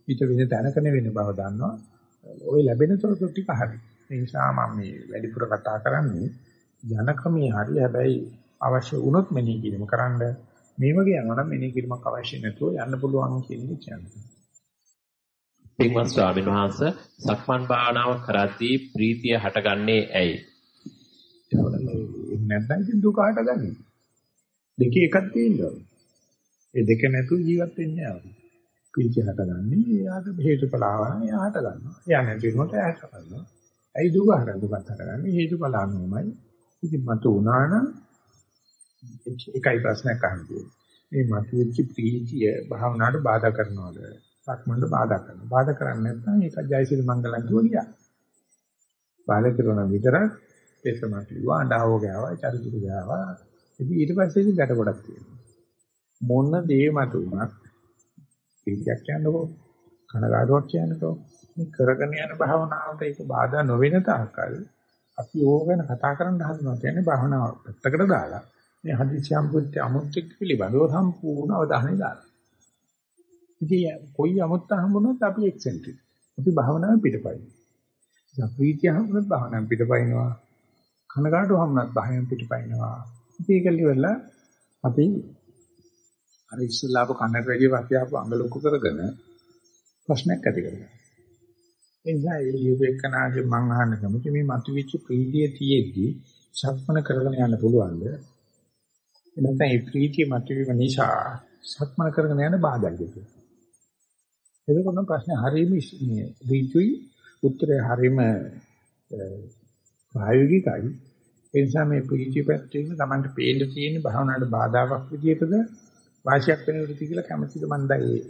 ඊට වෙන තැනක නෙවෙන බව දන්නවා. ওই ලැබෙන තොරතුරු ටික හරි. ඒ නිසා මම මේ වැඩිපුර කතා කරන්නේ ජනකමේ හරි හැබැයි අවශ්‍ය වුණොත් මෙනෙහි කිරීම කරන්න මේ වගේ යනවා නම් මෙනෙහි කිරීමක් අවශ්‍ය නැතුව යන්න පුළුවන් කියන එක කියන්නේ. පින්වත් ස්වාමීන් වහන්ස සක්මන් භාවනාව කරද්දී ප්‍රීතිය හටගන්නේ ඇයි? ඒක නැත්නම් ඉතින් දුක හටගන්නේ. දෙකේ එකක් තියෙනවා. ඒ දෙක නැතුව ජීවත් වෙන්නේ නැහැ. ප්‍රීතිය හටගන්නේ එයාට හේතුඵලාවන එයා හට ගන්නවා. එයා නැති වෙනකොට එයා හට ගන්නවා. ඇයි දුක හට දුකත් හටගන්නේ හේතුඵලානුමයි. ඉතින් මතු වුණා නම් එකයි ප්‍රශ්නයක් අහන්නේ. මේ මතුවෙච්ච ප්‍රීතිය භාවනාවට බාධා කරනවද? සක්මන්ට බාධා කරනවා. බාධා කරන්නේ නැත්නම් ඒක ජයසිරි මංගලම් කියෝලියා. බාධා කරන විතරක් ඒ සමාධිය අඬාවෝ ගාවා, චරිචුරු ගාවා. ඉතින් ඊට පස්සේ ඉතින් ගැට ගොඩක් තියෙනවා. මොන දේ මත උනත් පිළියක් කියන්නකෝ කනගාටුවක් කියන්නකෝ මේ කරගෙන යන භාවනාවට ඒක බාධා නොවන තාක්කල් අපි ඕක ගැන කතා කරන්න හදනවා කියන්නේ භාවනාව පැත්තකට දාලා මේ හදිසි සම්පූර්ණ අමුත්‍යක් පිළිබඳව සම්පූර්ණ අවධානය දාලා ඉතින් කොයි අමුත්ත හම්බුනොත් අපි එක්සෙන්ට්‍රික්. අපි භාවනාවෙන් පිටපයින්. ඉතින් ප්‍රීතිය හම්බුනොත් භාවනාවෙන් පිටපයින්නවා. කනගාටු හම්බුනොත් භාවනාවෙන් පිටපයින්නවා. ඉතින් ඒක liverලා අපි අර ඉස්සල්ලාප කන්නට වැඩි වාසිය ආපු අඟ ලොකු කරගෙන ප්‍රශ්නයක් ඇති කරගන්නවා. ඒ නිසා ඒ ලියුපෙකනාගේ මං අහන්න කැමති මේ මතුවෙච්ච ප්‍රීතිය තියෙද්දි සක්මන කරගෙන යන්න පුළුවන්ද? එනකන් මේ ප්‍රීතිය මතුවීම නිසා සක්මන කරගෙන යන බාධායි. එතකොට ප්‍රශ්නේ හරීම මේ ඍජුයි උත්තරය හරීම ප්‍රායෝගිකයි. ඒ නිසා මේ ප්‍රීතිය පැත්තෙන් තමයි පේන්න තියෙන භාවනාවට බාධාවක් විදිහටද වාසියක් වෙන විදිහට කියලා කැමතිද මන්ද ඒ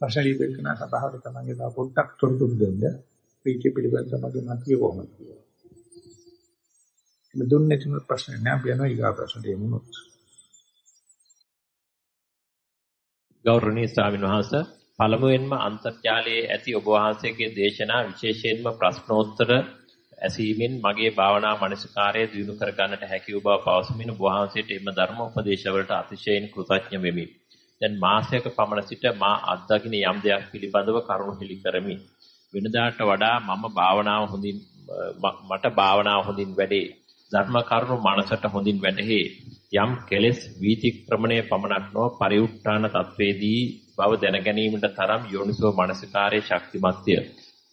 ප්‍රශ්න ලියපෙන්න සභාවට තමයි තව පොඩ්ඩක් තොරතුරු දෙන්න ප්‍රීතිය පිළිබඳ තමයි මතිය කොහොමද කියලා. මේ දුන්නේ තුන ප්‍රශ්න නෑ අපි යනවා ඊගා ප්‍රශ්නට යමුනොත්. ගෞරවනීය ස්වාමීන් වහන්සේ පළමුවෙන්ම අන්තර්ජාලයේ ඇති ඔබ වහන්සේගේ දේශනා විශේෂයෙන්ම ප්‍රශ්නෝත්තර ඇසීමෙන් මගේ භාවනා මනසකාරය දියුණු කර ගන්නට හැකි වූ බව පවසමින් ඔබ වහන්සේට එම ධර්ම උපදේශවලට අතිශයින් කෘතඥ වෙමි. දැන් මාසයක පමණ සිට මා අත්දකින යම් දෙයක් පිළිබඳව කරුණු හෙළි කරමි. වෙනදාට වඩා මම භාවනාව හොඳින් මට භාවනාව හොඳින් වැඩේ. ධර්ම කරුණු මනසට හොඳින් වැටහේ. යම් කෙලෙස් වීතික්‍රමණය පමණක් නොව පරිඋත් ทาน තත්වේදී බව දැනගැනීමට තරම් යෝනිසෝ මනසිකාරයේ ශක්තිමත්ය.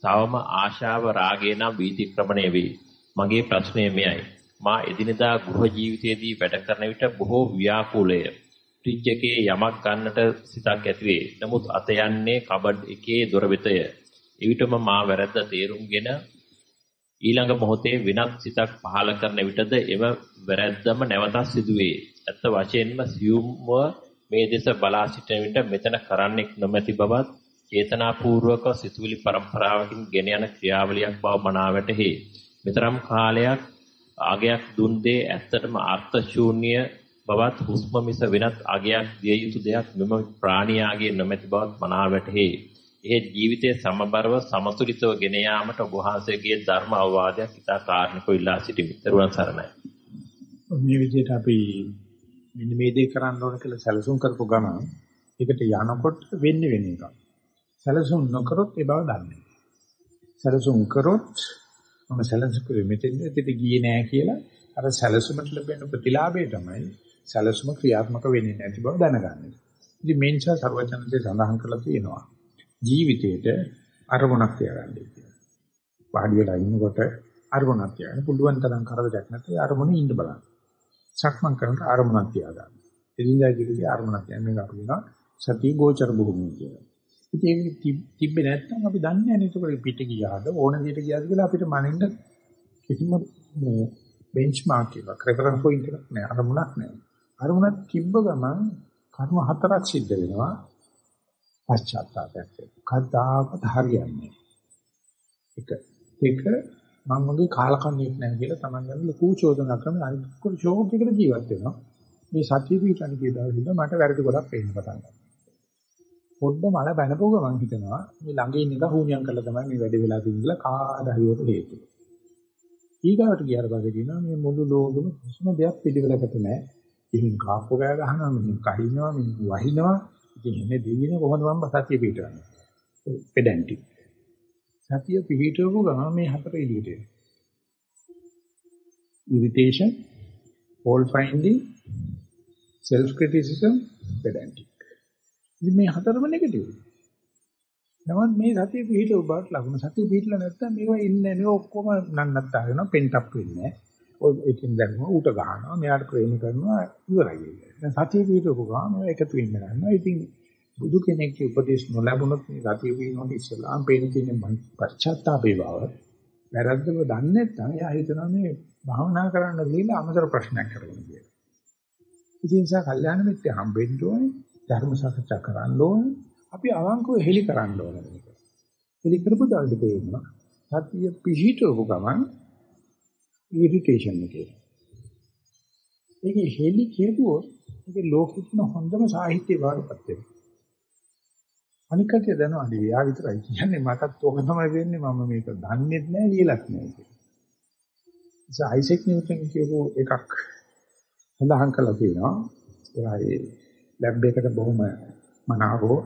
තවම ආශාව රාගය නම් වීතික්‍රමණය වේ. මගේ ප්‍රශ්නය මෙයයි. මා එදිනදා ගෘහ ජීවිතයේදී වැඩ කරන විට බොහෝ ව්‍යාකූලය. ෆ්‍රිජ් එකේ යමක් ගන්නට සිතක් ඇතිවේ. නමුත් අත යන්නේ කබඩ් එකේ දොර වෙතය. එවිටම මා වැරද්ද තේරුම්ගෙන ඊළඟ මොහොතේ වෙනත් සිතක් පහළ කරන විටද එම වැරැද්දම නැවතත් සිදුවේ. ඇත්ත වශයෙන්ම සියුම්ව මේ දෙස බලා සිටින විට මෙතන කරන්නෙක් නොමැති බවත් චේතනාපූර්වක සිතුවිලි પરම්පරාවකින් ගෙන යන ක්‍රියාවලියක් බව මනා වැටහි. මෙතරම් කාලයක් ආගයක් දුන් දේ ඇත්තටම අර්ථ ශූන්‍ය බවත් හුස්ම මිස වෙනත් අගයක් දිය යුතු දෙයක් මෙම ප්‍රාණියාගේ නොමැති බවත් මනා වැටහි. ඒ ජීවිතයේ සමබරව සමතුලිතව ගෙන යාමට ඔබ වහන්සේගේ ධර්ම අවවාදයක් ඉතා කාරණිකව ඉල්ලා සිටිමි. ත්වන් සරණයි. මේ විදිහට අපි මෙන්න මේ දේ කරන්න ඕන කියලා සැලසුම් කරපු ගමන් ඒකට යනකොට වෙන්නේ වෙන එකක්. සැලසුම් නොකරොත් ඒ බව දන්නේ. සැලසුම් කරොත් මම සැලසුම් කරේ මෙතෙන් එතෙට ගියේ නෑ කියලා අර සැලසුමට ලැබෙන ප්‍රතිලාභය තමයි සැලසුම ක්‍රියාත්මක වෙන්නේ නැති බව දැනගන්නේ. ඉතින් මේ නිසා සර්වචනසේ සඳහන් කරලා තියෙනවා ජීවිතේට අරමුණක් තියාගන්න කියලා. වාඩි වෙලා ඉන්නකොට අරමුණක් තියාගන්න පුළුවන් තරම් කරදරයක් නැත්නම් අරමුණේ ඉන්න බලන්න. සක්මන් කරනකොට අරමුණක් තියාගන්න. එදිනදා ජීවිතයේ අරමුණක් තියන්න මේක අපි කියනවා සතිය ගෝචර භූමිය කියලා. ඉතින් ඒක තිබ්බේ නැත්නම් අපි දන්නේ නැහැ නේද පිට ගියාද ඕන දෙයකට ගියාද කියලා අපිට මනින්න කිසිම මේ බෙන්ච්මාර්ක් එකක් රෙෆරන්ස් පොයින්ට් එකක් නැහැ අරමුණක් නැහැ. අරමුණක් තිබ්බ ගමන් කර්ම හතරක් සිද්ධ වෙනවා. පශ්චාත්තාපයක්. කද්දාකත් හරියන්නේ. එක එක මම වගේ කාලකන්ණියෙක් නැහැ කියලා Taman ගන්න ලකූ චෝදනා කරන අනිත් කොට ෂෝක් එකට ජීවත් වෙනවා. මේ සත්‍ය පිටණ කියදාවිද මට වැරදි ගොඩක් පේන්න පටන් ගන්නවා. පොඩ්ඩ මල බැනපුව ගමන් හිතනවා මේ ළඟ ඉන්න එක හුණියම් කරලා තමයි මේ වැඩේ වෙලා තියෙන්නේ කාද හරියට හේතුව. ඊගාවට ගියාට පස්සේ කියනවා මේ මුළු ලෝකෙම කිසිම දෙයක් පිළිවෙලකට නැහැ. ඉතින් කාප්පු ගෑ ගහනවා මිනිහ කහිනවා මිනිහ වහිනවා. ඉතින් එන්නේ දෙවියනේ කොහොමද මම සතිය පිටවන්නේ. පෙඩැන්ටික්. සතිය පිහිටවපු ගමන් මේ හතර එළියට එනවා. irritation, fault finding, self criticism, pedantic. ඉතින් මේ හතරම නෙගටිව්. නමුත් මේ සතිය පිහිටව බාට ලකුණු සතිය පිහිටලා නැත්තම් මේවා ඉන්නේ නේ ඔක්කොම නන්නත් ආගෙන පෙන්ට් අප් වෙන්නේ. ඔය එකින් දැම්ම ඌට ගහනවා මෙයාට ප්‍රේම කරනවා ඉවරයි. දැන් සතිය පිහිටවපු ගමන් මේවා එකතු වෙන්න ගන්නවා. ඉතින් බුදු කෙනෙක්ගේ උපදේශ නොලැබුණොත් මේ සතිය පිහිනොත් ඉස්සලාම් පේන තියෙන පශ්චාත්තාපේ බව වැරද්දව දන්නේ නැත්නම් එයා හිතනවා මේ භාවනා කරන්න ගිහලා අමතර ප්‍රශ්නයක් කරගන්න කියලා. ඉතින් ඒ නිසා කල්යාණ මිත්‍ය හම්බෙන්න ඕනේ ධර්ම සාකච්ඡා කරන්න ඕනේ. අපි අවංකව හෙලි කරන්න ඕනේ මේක. හෙලි කරපු දවසේ තේරෙනවා සතිය පිහිටවපු ගමන් ඉරිටේෂන් එකේ. ඒක හෙලි කියපුවොත් ඒක ලෝකෙින හොඳම සාහිත්‍ය වඩපත් වෙනවා. අනික කටිය දනවා ලියා විතරයි කියන්නේ මටත් ඕක තමයි වෙන්නේ මම මේක දන්නේ නැහැ ලියලත් නැහැ කියලා. ඒ අයිසෙක් නිව්ටන් කියපු එකක් සඳහන් කළා තියෙනවා. එයාගේ ලැබ් එකට බොහොම මනාවෝ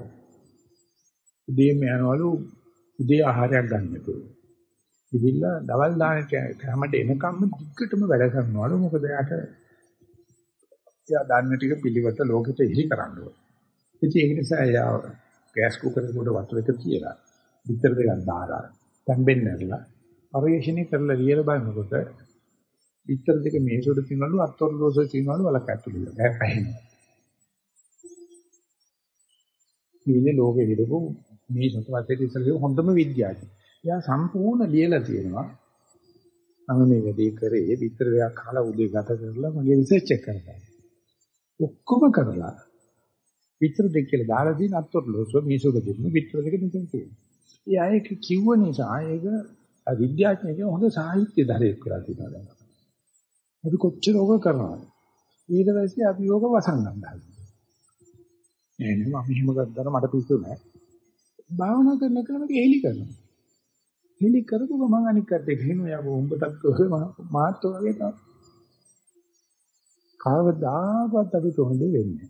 උදේම යනවලු උදේ ආහාරයක් ගන්නතු. ඉතින්ලා දවල් දානට කැමට එනකම්ම දිග්ගටම වැඩ කරනවලු මොකද යාට එයා දන්න ටික පිළිවෙත ලෝකෙට ඉහි කරන්න ඕනේ. ඉතින් ඒක නිසා එයා ගෑස් කුකරේ කොට වතුර එක තියලා පිටර දෙකක් දාලා තැම්බෙන්න ඇරලා පරිශ්‍රණය කරලා ලියලා බලනකොට පිටර දෙක මේසොඩ තියනවලු අත්වල තියනවලු වලක ඇතුළේ බෑ පැහැෙනවා. ඉන්නේ ලෝකෙ විදපු මේ සතවතේ ඉස්සරේ හොඳම විද්‍යාවයි. එයා සම්පූර්ණ ලියලා තියෙනවා. මම මේ වැඩේ කරේ විතර දෙයක් කාලා උදේ ගත කරලා මගේ රිසර්ච් එක කරලා. ඔක්කොම කරලා විතර දෙක කියලා දාලා තියෙන අත්තරලෝසෝ මේසුක දෙන්න විතර දෙක මෙතන තියෙනවා. ඒ අය කිව්ව නිසා ඒක විද්‍යාඥයෙක් හොඳ සාහිත්‍ය ධරයක් කරලා තියෙනවා දැන්. අපි කොච්චර ඕක කරනවද? ඊට පස්සේ අපි ඕක වසංගම් දානවා. නෑ නෑ මම මෙහෙම ගත්තාම මට පිස්සු නෑ. භාවනා කරන එක නම් හේලි කරනවා. හේලි කරපුව මම අනික් කටේ කියනවා යා උඹටත් ඔය මාත් වගේ තමයි. කවදාවත් අපි කොහොමද වෙන්නේ?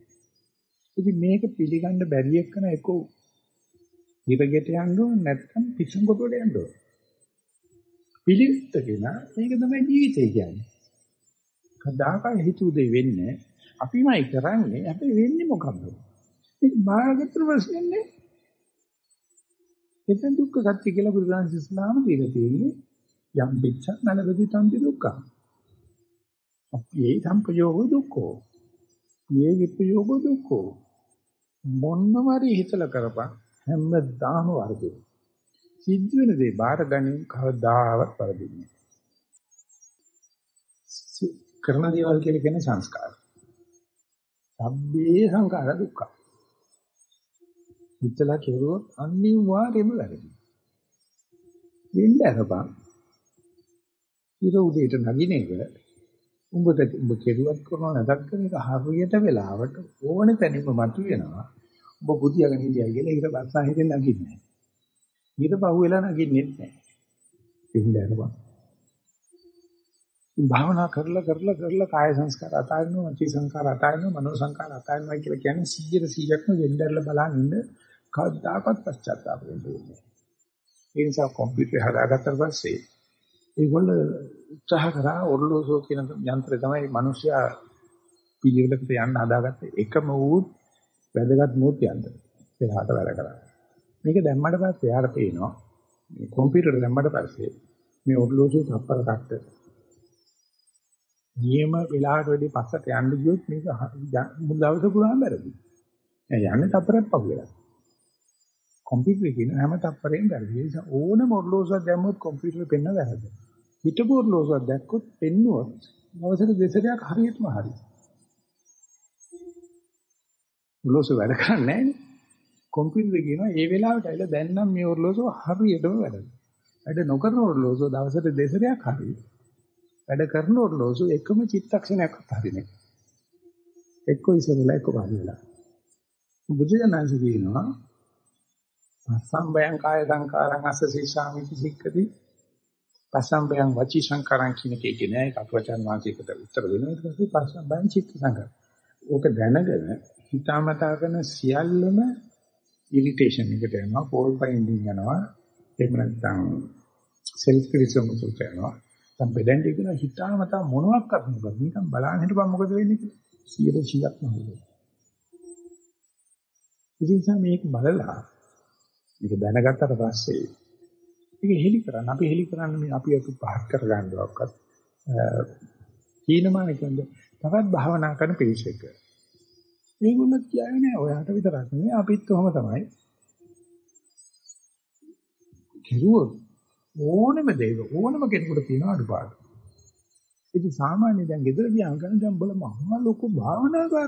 ඉතින් මේක පිළිගන්න බැරි එක්කන එක ඉරගෙට යන්න ඕන නැත්නම් පිස්සන් කොටුවට යන්න ඕන. පිළිගත්තගෙන මේක තමයි ජීවිතය කියන්නේ. කදාක හිතුව දෙ වෙන්නේ අපිමයි කරන්නේ හැබැයි වෙන්නේ මොකද්ද? මේක බාරගත්ත ප්‍රශ්නේ නේ. එතෙන් දුක්ඛ සත්‍ය කියලා බුදුරජාණන් ඉස්ලාම දීලා තියෙන්නේ යම් පිච්ච නලබදි තම්පි දුක්ඛ. අපේ සම්පයෝග දුක්ඛෝ. මේ විපයෝග දුක්ඛෝ. මොන්නමරි හිතලා කරපන් හැමදාම වර්ධේ. සිද්ධ වෙන දේ බාර ගැනීම කවදාවත් වරදින්නේ කරන දේවල් කියලා කියන්නේ සංස්කාර. සබ්බේ සංඛාර දුක්ඛ. හිතලා කෙරුවොත් අනිවාර්යයෙන්ම වැරදි. වෙන්න අරපන්. ඊට උදේට නගින එක උඹට උඹ කෙරුවත් කරනව නැදක් කරන එක හරියට වෙලාවට ඕනේ තැනින්ම මතුවෙනවා. උඹ බුදියාගෙන හිටියයි කියලා ඊට බස්සා හිතෙන් නගින්නේ නැහැ. ඊට පහුවෙලා නගින්නෙත් නැහැ. වෙන්න අරපන්. භාවනා කරලා කරලා කරලා කාය සංස්කාර අතාරිනවා, චි සංස්කාර අතාරිනවා, මනෝ සංස්කාර අතාරිනවා කියලා කියන්නේ 100 100ක්ම වෙnderලා බලන් ඉන්න කවදාකවත් පශ්චාත්තාප වෙන්නේ නැහැ. ඒ නිසා කම්පියුටර් හදාගත්තට පස්සේ ඒගොල්ල උත්සාහ කරා ඔර්ලෝසෝ කියන යන්ත්‍රය තමයි මිනිස්සයා පිළිවෙලකට යන්න හදාගත්තේ එකම වූ වැදගත් මූර්ති යන්ත්‍රය. පෙරහට වැඩ කරා. මේක දැම්මට පස්සේ යාර පේනවා මේ කම්පියුටර් දැම්මට පස්සේ මේ ඔර්ලෝසෝ තප්පර කට්ට නියම වෙලාවට වැඩි පස්සට යන්න ගියොත් මේක මුල් දවස පුරාම වැරදි. යන්නේ තප්පරයක් පහුවෙලා. කම්පියුටර් කියන හැම තප්පරෙම වැරදි. ඒ නිසා ඕනම ඔර්ලෝසුවක් දැම්මොත් කම්පියුටර් පෙන්න වැරදි. හිටපු ඔර්ලෝසුවක් දැක්කොත් පෙන්නුවොත් දවසට දෙසරයක් හරියටම හරි. ඔර්ලෝසුව වැඩ කරන්නේ නැහැ කම්පියුටර් කියනවා ඒ වෙලාවට ඇවිල්ලා දැන් නම් මේ ඔර්ලෝසුව හරියටම වැඩ. වැඩ නොකරන ඔර්ලෝසුව දවසට දෙසරයක් හරි. වැඩ කරන ඔර්ලෝසුව එකම චිත්තක්ෂණයක්වත් හරිනේ. එක්ක ඉස්සෙල්ලා එක්ක පහුවෙලා. බුදුජානක කියනවා පස්සම්බයං කාය සංකාරං අස්ස සීසාමිති සික්කති. පස්සම්බයං වචී සංකාරං කියන එකේ කියන්නේ ඒක වචන වාචිකට උත්තර දෙනවා. ඊට පස්සේ පස්සම්බයං චිත්ත සංකාර. ඕක දැනගෙන හිතාමතා කරන සියල්ලම ඉරිටේෂන් එකට යනවා. පෝල් ෆයින්ඩින් යනවා. එහෙම නැත්නම් සෙල්ෆ් ක්‍රිටිසිසම් උසට යනවා. දැන් බෙදන්නේ කියන හිතාමතා මොනවක් කරනවද නිකන් බලන්න හිටපන් මොකද වෙන්නේ කියලා. 100ක් නහුද ඉතින් මේක බලලා මේක දැනගත්තට පස්සේ මේක හෙලි කරන්න අපි හෙලි කරන්න මේ අපි අපි පහත් කර ගන්නවක්වත් හීනමාන කියන්නේ තවත් භාවනා කරන පිළිසෙක. මේගොල්ලෝ කියන්නේ නෑ ඔයාට විතරක් නෙවෙයි අපිත් කොහොම තමයි. කිරුවොත් ඕනෙම දෙයක ඕනම කෙනෙකුට තියෙන අඩුපාඩු. ඉතින් සාමාන්‍ය දැන් ගෙදර ගියාම ගන්න දැන් බල මහා ලොකු භාවනා කරනවා.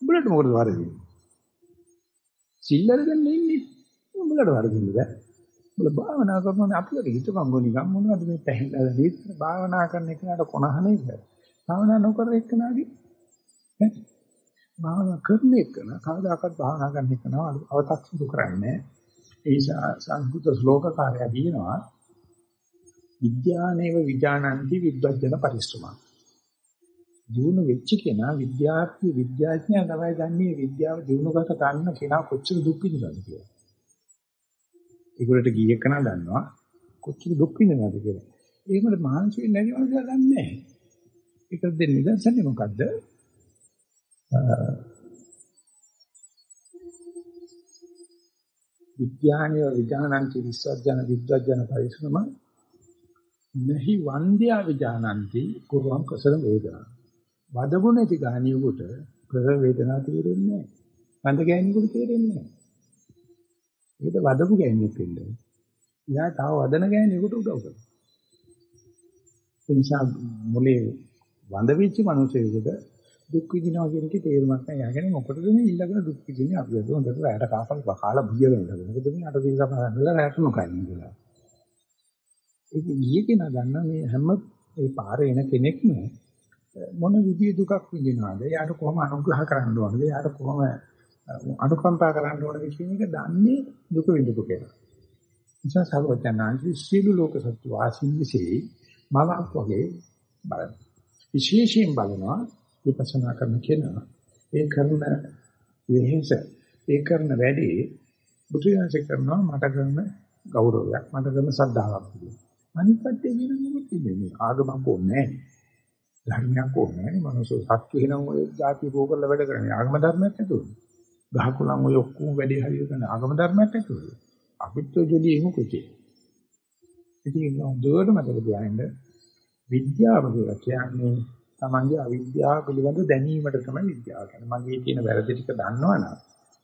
උඹලට මොකටද වරදින්නේ? සිල්ලර ගන්න ඉන්නේ. උඹලට වරදින්නේ බෑ. උඹලා භාවනා කරනවානේ අපිට හිතපන් ගොනිකම් මොනවද මේ පැහැලා විතර භාවනා කරන එකනට කොනහනේ ඉන්නේ. භාවනා නොකර එක්කනාදී ඈ භාවනා කරන එකන කවදාකවත් භාවනා කරන එකන අව탁සිරු කරන්නේ. ඒ නිසා සංස්කෘත ශ්ලෝකකාරය කියනවා විද්‍යානේව විඥානන්ති විද්වජන පරිශ්‍රම. දිනු වෙච්ච කෙනා විද්‍යාර්ථී විද්‍යාඥයා තමයි දන්නේ විද්‍යාව දිනුකට ගන්න කෙනා කොච්චර දුක් විඳිනවද කියලා. ඒගොල්ලන්ට ගියේ කන දන්නවා කොච්චර දුක් විඳිනවද කියලා. ඒකට මහන්සි වෙන්නේ නැති වගේ දන්නේ නැහැ. ඒක දෙන්නේ නිදර්ශනේ මොකද්ද? විඥානය විඥානන්ති විශ්වඥ විද්වඥ පරිශ්‍රම නහි වන්ද්‍යා විඥානන්ති කුරුවන් කසල වේදනා. වදගුණති ගානියෙකුට ප්‍රව වේදනා තේරෙන්නේ නැහැ. වන්ද ගෑනියෙකුට තේරෙන්නේ නැහැ. ඒක වදපු ගෑනියෙක් වෙන්නේ. එයා තව වදන ගෑනියෙකුට උදව් කරනවා. ඒ නිසා මොලේ වඳ වෙච්ච මිනිසෙකුට දුක් විඳිනවා කියන එකේ තේරුමක් නැහැ. යාගෙන මොකටද මේ ඊළඟ දුක් විඳින්නේ අපි අද හොඳට රැයට කාපල් කාලා බුදිය වෙනවා. මොකද මේ අට දින සමහරවල් රැයට නොකන්නේ කියලා. ඒක ඊයේ කෙනා ගන්න මේ හැම ඒ පාරේ එන කෙනෙක්ම මොන විදිය දුකක් විඳිනවද? යාට කොහොම අනුග්‍රහ කරන්න ඕනද? යාට කොහොම අනුකම්පා කරන්න ඕනද කියන එක දන්නේ දුක විඳපු කෙනා. නිසා සර්වඥාන්සේ සියලු ලෝක සත්‍ය වාසින්විසේ මලක් වගේ බලන. විශේෂයෙන් බලනවා විපස්සනා කරන කෙනා ඒ කරන වෙහෙස ඒ කරන වැඩේ බුදුරජාණන් කරනවා මට කරන ගෞරවයක් මට කරන සද්ධාාවක් කියලා. අනිත් පැත්තේ කියන මොකද මේ ආගමක් ඕනේ නැහැ. ධර්මයක් ඕනේ නැහැ. මනුස්ස සත්‍ය වෙනම් ඔය ಜಾති පෝ කරලා වැඩ කරන්නේ ආගම ධර්මයක් ඇතුළු. ගහකුලන් ඔය ඔක්කොම වැඩි හරිය කරන ආගම ධර්මයක් ඇතුළු. අපිට ජොලි එහෙම කොටේ. ඉතින් හොඳට මතක තියාගන්න විද්‍යාව කියලා කියන්නේ තමන්ගේ අවිද්‍යාව පිළිබඳ දැනීමට තමයි විද්‍යාව කියන්නේ. මගේ තියෙන වැරදි ටික දන්නවනම්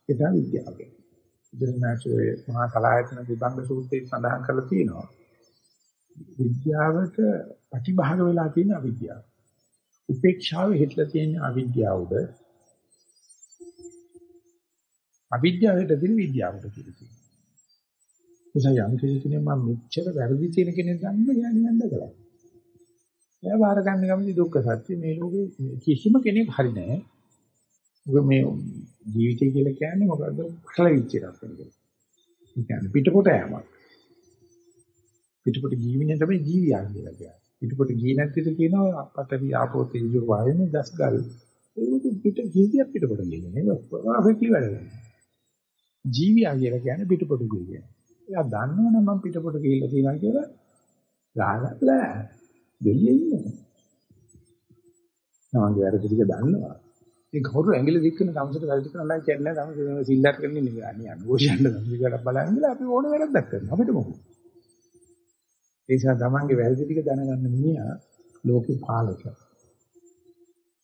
ඒක තමයි විද්‍යාව කියන්නේ. බුදුරජාණන්සේ මහා කලායතන විභංග සූත්‍රයේ සඳහන් කරලා තියෙනවා. විද්‍යාවට ප්‍රතිභාග වෙලා තියෙන අවිද්‍යාව. උපේක්ෂාව හිටලා තියෙන අවිද්‍යාවද අවිද්‍යාවට දෙන විද්‍යාවට කියලා කියනවා. එසයි යම් කෙනෙක් මම මෙච්චර වැරදි තියෙන කෙනෙක් ගන්න යා නිවන් දැකලා. එයා බාර ගන්න කැමති දුක්ඛ සත්‍ය මේ ලෝකේ කිසිම කෙනෙක් හරි නැහැ. මොකද මේ ජීවිතය කියලා කියන්නේ මොකද්ද? කලවිච්ච එකක් වෙනවා. ඒ කියන්නේ පිටකොට යෑමක්. පිටකොට ජීවිනේ තමයි ජීවියා කියලා කියන්නේ. පිටකොට ගියේ නැතිද කියනවා පතරි ආපෝ තේජෝ වායනේ දස් ගල්. ඒක පිට ජීවියක් පිටකොට ගියේ නේ. පර්ෆෙක්ට්ලි වැඩ කරනවා. ජීවියා කියලා කියන්නේ පිටකොට ගියේ. එයා දන්නවනම් මම පිටකොට ගිහිල්ලා තියෙනවා කියලා ගානලා දෙලියේ ඉන්නේ. තමන්ගේ වැරදි ටික දන්නවා. ඒ කවුරු ඇඟිලි දික්කන තමසට වැරදි කරනවා කියන්නේ තමයි සිල්ලත් කරන්නේ නෙවෙයි. අනේ අනෝෂයන්ද තමයි බලන්නේ අපි ඕනේ වැරද්දක් කරනවා. අපිට මොකද? ඒ නිසා තමන්ගේ වැරදි ටික දැනගන්න මිනිහා ලෝකේ පාලකයා.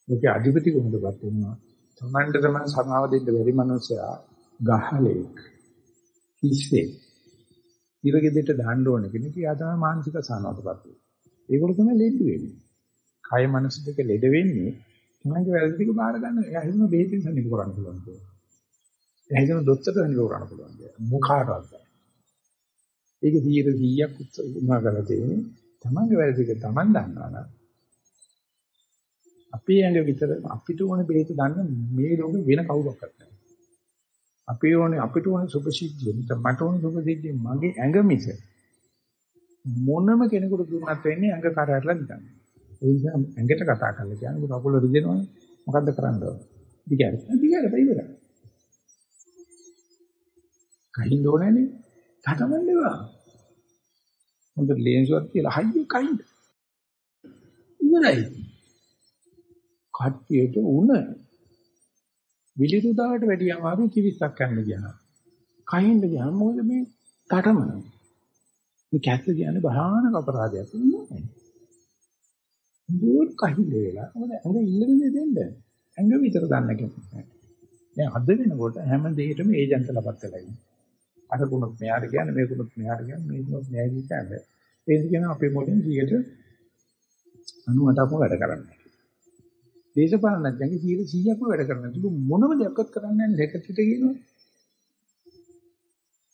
ලෝකේ අධිපති කොහොමදපත් වෙනවා? තමන්ට තමන් සමාව දෙන්න බැරි මනුස්සයා ගහලෙක්. කිස්සේ. ඉරගෙදෙට දාන්න ඕන කෙනෙක්. එයා තමයි මානසික සානවතපත් වෙන්නේ. ඒගොල්ලෝ තමයි ලෙඩ වෙන්නේ. කය මනස දෙක ලෙඩ වෙන්නේ තමන්ගේ වැරදි ටික බාර ගන්න. එයා හිතන බෙහෙතින් සනීප කරන්න පුළුවන් කියලා. එයා හිතන දොස්තරට සනීප කරන්න පුළුවන් කියලා. මොකාටවත් ඒක 100ක් උනා කරලා තියෙන්නේ. තමන්ගේ වැරදික තමන් දන්නවා අපේ ඇඟ විතර අපිට ඕන බෙහෙත ගන්න මේ ලෝකෙ වෙන කවුරක්වත් නැහැ. අපේ ඕනේ අපිට ඕන සුභසිද්ධිය මට ඕන සුභසිද්ධිය මගේ ඇඟ මිස මොනම කෙනෙකුට දුන්නත් වෙන්නේ ඇඟ කරහැරලා නිකන්. ඒ නිසා ඇඟට කතා කරලා කියන්නේ කකුල රිදෙනවනේ මොකද්ද කරන්න ඕන? දිගට. දිගට ඉවරයි. කහින්න ඕනේ නේ. තකමන්න එපා. හොඳ ලේන්සුවක් කියලා හයිය කයින්ද. ඉවරයි. කට්ටියට උණ විලිරුදාට වැඩි අමාරු කිවිස්සක් ගන්න ගියා. කයින්ද ගියා මොකද මේ තටමන. මේ කැත්ත කියන්නේ භයානක අපරාධයක් නෙමෙයි. දුර කහින්ද වෙලා මොකද ඇඟ ඉල්ලන්නේ දෙන්න. ඇඟ විතර දන්න කෙනෙක්. දැන් අද වෙනකොට හැම දෙයකටම ඒජන්ට ලබත් වෙලා ඉන්නේ. අර කුණුත් මෙයාට කියන්නේ මේ කුණුත් මෙයාට කියන්නේ මේ කුණුත් මෙයාට කියන්නේ. ඒ කියන අපේ මොඩෙන් 98ක්ම වැඩ කරන්නේ. දේශපාලනඥයන්ගේ 100%ක්ම වැඩ කරන්නේ. තුළු මොනම දෙයක්වත් කරන්නේ නැහැ සෙක්‍රටරිට කියනවා.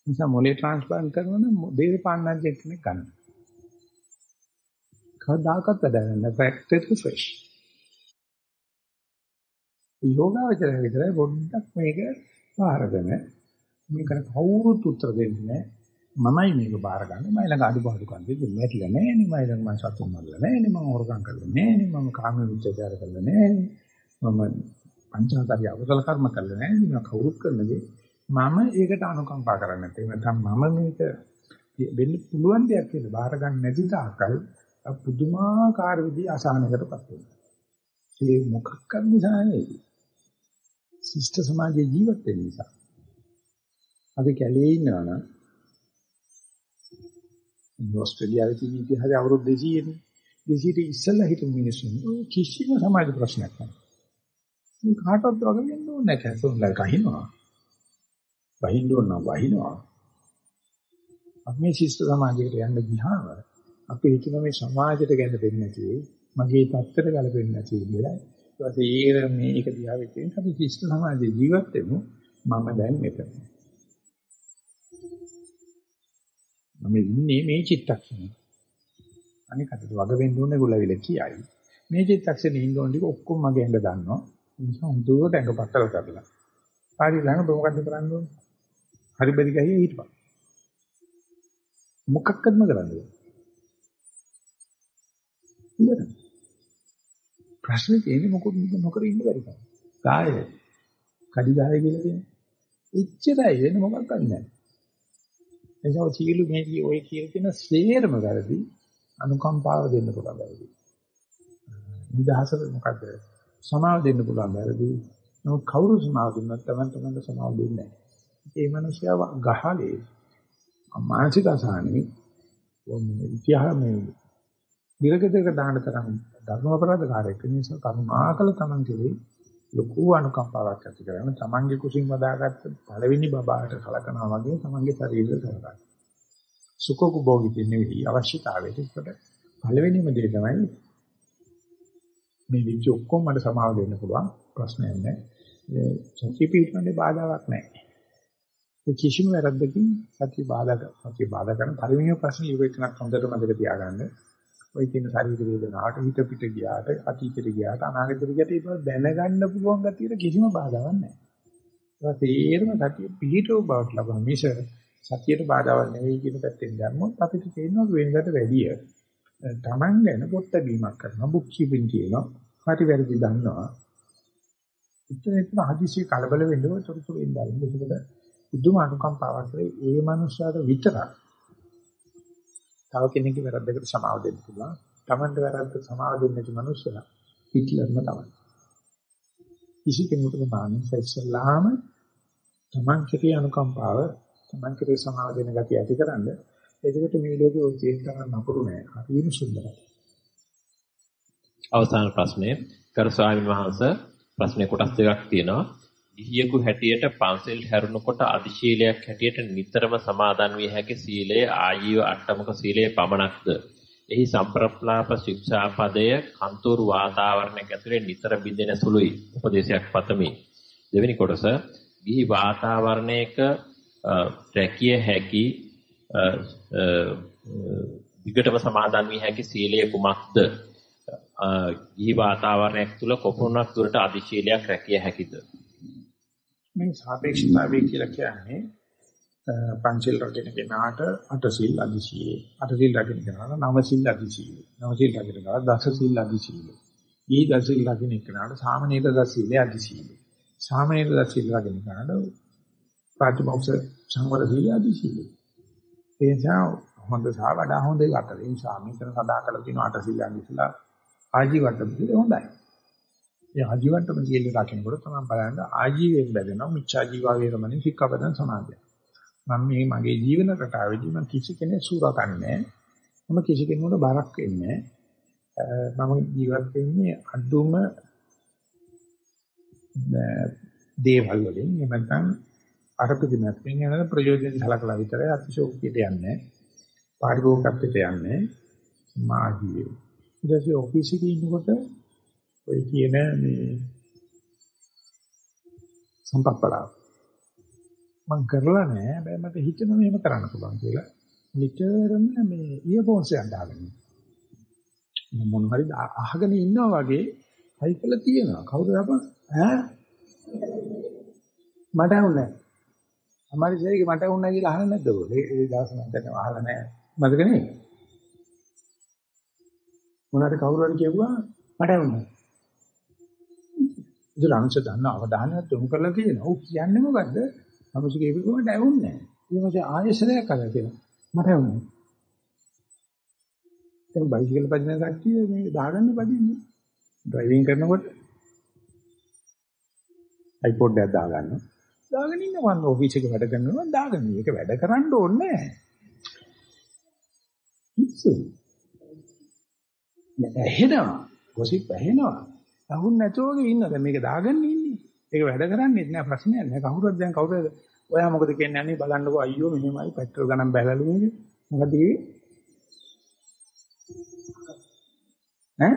නිසා මොලේ ට්‍රාන්ස්ප්ලාන්ට් කරනවා නම් දේශපාලනඥයෙක් කෙනෙක් ගන්න. කවදාකවත් වැඩ නැහැ. Factor fresh. යෝගාවචරය විතරයි පොඩ්ඩක් මේක පාරගෙන මේකට කවුරුත් උත්තර දෙන්නේ නැහැ. මමයි මේක බාර ගන්න. මම ළඟ අඩුපාඩුකම් දෙන්නේ නැතිලා නෑනේ. මම ළඟ මම සතුන් මරලා නෑනේ. මම හොරකම් කරලා නෑනේ. මම කාම විචාර කරලා නෑනේ. මම පංචාකාරී අවසල කර්ම කරලා නෑනේ. මම කවුරුත් කරන දේ මම ඒකට අනුකම්පා කරන්නේ නැත්නම් නැත්නම් මම මේක වෙන්න පුළුවන් දෙයක් කියලා බාර ගන්න නැති තාකල් පුදුමාකාර විදිහ අසහනයකටපත් වෙනවා. ඒ මොකක් නිසා නෙවෙයි. ශිෂ්ට සමාජයේ ජීවත් වෙන නිසා. අපි කැලේ ඉන්නවා නම් ඕස්ට්‍රේලියාවේ තියෙන ඉතිහාසය අවුරුදු 200නේ. 200 ඉස්සෙල්ලා හිටපු මිනිස්සුන් කිසිම සමාජ ප්‍රශ්නයක් නැහැ. මේ කාටවත් වගේ වෙන්න ඕනේ නැහැ. සෝන්ලා කහිනවා. වහින්න ඕන නම් වහිනවා. අපි මේ ශිෂ්ට සමාජයකට යන්න ගියාම අපි හිතන මේ සමාජයට ගැන දෙන්නේ නැති මගේ தත්තර ගලපෙන්නේ නැති කියලා. ඊට පස්සේ මේක දිහා වෙච්චින් අපි ශිෂ්ට සමාජයේ ජීවත් වෙමු. මම දැන් මෙතන. මම ඉන්නේ මේ චිත්තක්ෂණේ. අනික අතට වග වෙන්න ඕනේ ගොල්ලවිල කියයි. මේ චිත්තක්ෂණේ ඉන්න ඕන ටික ඔක්කොම මගේ ඇඟ දන්නවා. ඒ නිසා හුදුවට ඇඟ පట్టල කරලා. පාරි ළඟ මොකද්ද කරන්න ඕනේ? හරි බරි ගහේ හිටපන්. මොකක්වත්ම කරන්නේ. ඉතින් ප්‍රශ්නේ තියෙන්නේ මොකද නොකර ඉන්න බැරි කම. කායය. කඩි ගාය කියලා කියන්නේ. එච්චරයි වෙන මොකක් නැහැ. එනිසා සීලු මේදී ඔය කියලා තියෙන සේරම වැරදි අනුකම්පාව දෙන්න පුළුවන් වැරදි. නිදහස මොකද්ද? සමාව දෙන්න පුළුවන් වැරදි. නමුත් කවුරු සමාව දුන්නත් Taman Taman සමාව දෙන්නේ නැහැ. ඒ මනුස්සයව ගහලේ මානසික අසහනෙ ඉතිහාස මේ විරගදක දාන තරම් ධර්ම අපරාධකාරයෙක් නිසා කරුණාකල Taman කෙරේ ලොකු අනුකම්පාවක් ඇති කරගෙන තමන්ගේ කුසින් වදාගත්ත පළවෙනි බබාට කලකනවා වගේ තමන්ගේ ශරීරය කරගන්න. සුඛ භෝගිත නෙවෙයි අවශ්‍යතාවයට ඒකට පළවෙනිම දේ තමයි මේ විච ඔක්කොම මට සමාව දෙන්න පුළුවන් ප්‍රශ්නයක් නැහැ. ඒ සත්‍ය පිටන්නේ බාධාවක් නැහැ. ඒ කිසිම වැරද්දකින් සත්‍ය බාධා සත්‍ය බාධා කරන පළවෙනිම ප්‍රශ්නේ ඉවෙකනක් හොඳට මතක තියාගන්න. ඔය කියන ශරීර වේදනාවට හිත පිට ගියාට අතීතෙට ගියාට අනාගතෙට ගියාට ඒක දැනගන්න පුළුවන් ගැතියට කිසිම බාධාවක් නැහැ. ඒක තේරම සතිය පිහිටව බවට ලබන මිස සතියට බාධාවක් නෙවෙයි කියන පැත්තෙන් දැම්මොත් අපිට තේරෙනවා වෙනකට වැඩිය තමන් ගැන පොත්ත බීමක් කරනවා බුක් කීපින් කියනවා හරි වැරදි දන්නවා. ඉතින් ඒක හදිසිය කලබල වෙන්න තොරතුරු එන්න ආරම්භ. ඒකද බුදුම අනුකම්පාවක් කරේ ඒ මනුස්සයාට විතරක් තව කෙනෙක්ගේ වැරද්දකට සමාව දෙන්න පුළුවන්. Tamanට වැරද්දකට සමාව දෙන්නේ නැති මනුස්සයා හිට්ලර්ම තමයි. කිසි කෙනෙකුට මානසික ඉස්සල්ලාම Taman කෙරේ අනුකම්පාව, Taman කෙරේ සමාව දෙන ගතිය ඇතිකරන එතකොට මේ ලෝකේ ඔය තේරුම් ගන්න නපුරු නෑ. හරිම සුන්දරයි. අවසාන ප්‍රශ්නය කරු ස්වාමීන් වහන්සේ ප්‍රශ්නේ කොටස් දෙකක් තියෙනවා. ගිහියෙකු හැටියට පන්සල් හැරුණකොට අධිශීලයක් හැටියට නිතරම සමාදන් විය හැකි සීලය ආජීව අට්ටමක සීලය පමණක්ද? එහි සම්ප්‍රප්ලාප ශික්ෂා පදය කන්තෝරු වාතාවරණයක් ඇතුලේ නිතර බින්දෙන සුළුයි. උපදේශයක් පතමි. දෙවෙනි කොටස ගිහි වාතාවරණයක රැකිය හැකි විකටම සමාදන් විය හැකි සීලය කුමක්ද? ගිහි වාතාවරණයක් තුල කොපමණක් දුරට අධිශීලයක් රැකිය හැකිද? මේ සාපේක්ෂතාවය කියලා කියන්නේ පංචිල් රකින්න කෙනාට අටසිල් අදිශීලයි. අටසිල් රකින්න කෙනාට නවසිල් අදිශීලයි. නවසිල් රකින්න කෙනාට දසසිල් අදිශීලයි. ඊ දසසිල් රකින්න කෙනාට සාමනීර දසසිලේ අදිශීලයි. සාමනීර දසසිල් රකින්න කෙනාට ප්‍රතිමෝක්ෂ සංවර සීල අදිශීලයි. ඒ නිසා හොඳ සහ වඩා හොඳ අතර. ඒ නිසා මෙතන සදා කළ තියෙන අටසිල් අදිශීලා ආජීවට්ටම හොඳයි. ඒ ආජීවන්තම සීල රකින්නකොට තමයි බලන්න ආජීවයෙන් බැදෙනවා මිච්ඡා ජීවා වේරමණී සික්ඛපදං සමාධිය. මම මේ මගේ ජීවන රටාවේදී මම කිසි කෙනෙක් සූරකන්නේ මම කිසි කෙනෙකුට බරක් වෙන්නේ මම ජීවත් වෙන්නේ අඩුම දේවල් වලින්. එහෙම නැත්නම් අරපිටිමත් වෙන ප්‍රයෝජන සලකලා විතරයි අතිශෝක්තියට යන්නේ. පාරිභෝගිකත්වයට යන්නේ මාජීවේ ඊට පස්සේ ඔෆිස් එකේ ඉන්නකොට ඔය කියන මේ සම්පප්පලාව මම කරලා නැහැ හැබැයි මට හිතෙනවා මෙහෙම කරන්න පුළුවන් කියලා. නිතරම මේ ඉයර්ෆෝන්ස් එක දාගෙන. මම මොන හරි අහගෙන ඉන්නවා වගේ හයිකල තියෙනවා. කවුද අප? ඈ? මට වුණේ අමාරු දෙයක මට වුණා කියලා අහන්නේ නැද්ද ඔය ඒ දවස් මම දැන් අහලා නැහැ මතක නේ මොනවාට කවුරු හරි කියුවා මට වුණා ඉතින් අංශ දන්න අවධානයක් යොමු කරලා කියනවා. ඔව් කියන්නේ මොකද්ද? අමුසු කියපුවම ඇහුන්නේ නැහැ. ඊට පස්සේ ආයෙසරයක් කරලා කියනවා. මට ඇහුන්නේ. දැන් බයිසිකල් පදින කට්ටිය මේ දාගන්න පදින්නේ. ඩ්‍රයිවිං කරනකොට iPod එකක් දාගන්නවා. දාගෙන ඉන්නවා මම ඔෆිස් එකේ වැඩ කරනවා දාගෙන. ඒක වැඩ කරන්න ඕනේ නැහැ. ඉස්සු. ඇහෙනවා. ගොසිප් ඇහෙනවා. අහුන් නැතුවගේ ඉන්නවා. දැන් මේක දාගන්න ඉන්නේ. ඒක වැඩ කරන්නේ නැහැ ප්‍රශ්නයක් නැහැ. කවුරුත් දැන් කවුරුද ඔයා මොකද කියන්නේ අනේ බලන්නකෝ අයියෝ මෙහෙමයි පෙට්‍රල් ගණන් බැලලු මේක. මොකද ඒ? ඈ?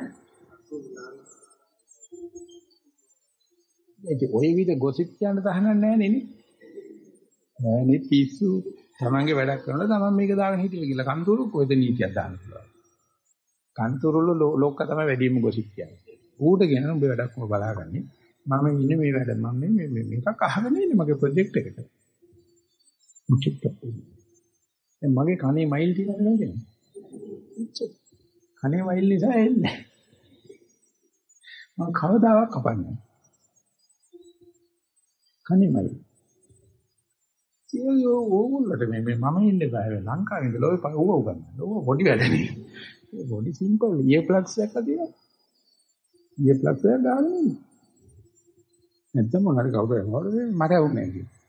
ඒක ඔය විදිහ ගොසිප් කියන්න තහනක් නැහැ නේ. නෑනේ පිස්සු. තමන්ගේ වැඩක් කරනකොට තමන් මේක දාගෙන හිටියල කියලා කන්තුරු කොහෙද නීතියක් දාන්න පුළුවන්. කන්තුරුල ලෝක තමයි වැඩිම ගොසිප් කියන්නේ. ඌට කියන උඹ වැඩක් මොකද බලාගන්නේ. මම ඉන්නේ මේ වැඩ මම මේ මේ මේකක් අහගෙන ඉන්නේ මගේ ප්‍රොජෙක්ට් එකට. මුචිත් දැන් මගේ කනේ මයිල් තියෙනවා කියන්නේ. කනේ මයිල් නිසා එන්නේ. මම කවදාවත් කපන්නේ නැහැ. කනේ මයිල්. සියෝ ඕගොල්ලන්ට මේ මේ මම ඉන්නේ බෑ ලංකාවේ ඉඳලා ඔය ඕව උගන්නන්න. ඕව පොඩි වැඩනේ. ඒ පොඩි සිම්පල් ඉයර් ප්ලග්ස් එකක් තියෙනවා. ඉයර් ප්ලග්ස් එක ගන්න ඉන්නේ. නැත්නම් මොනවාරි කවුද යනවද මට වුනේ නැහැ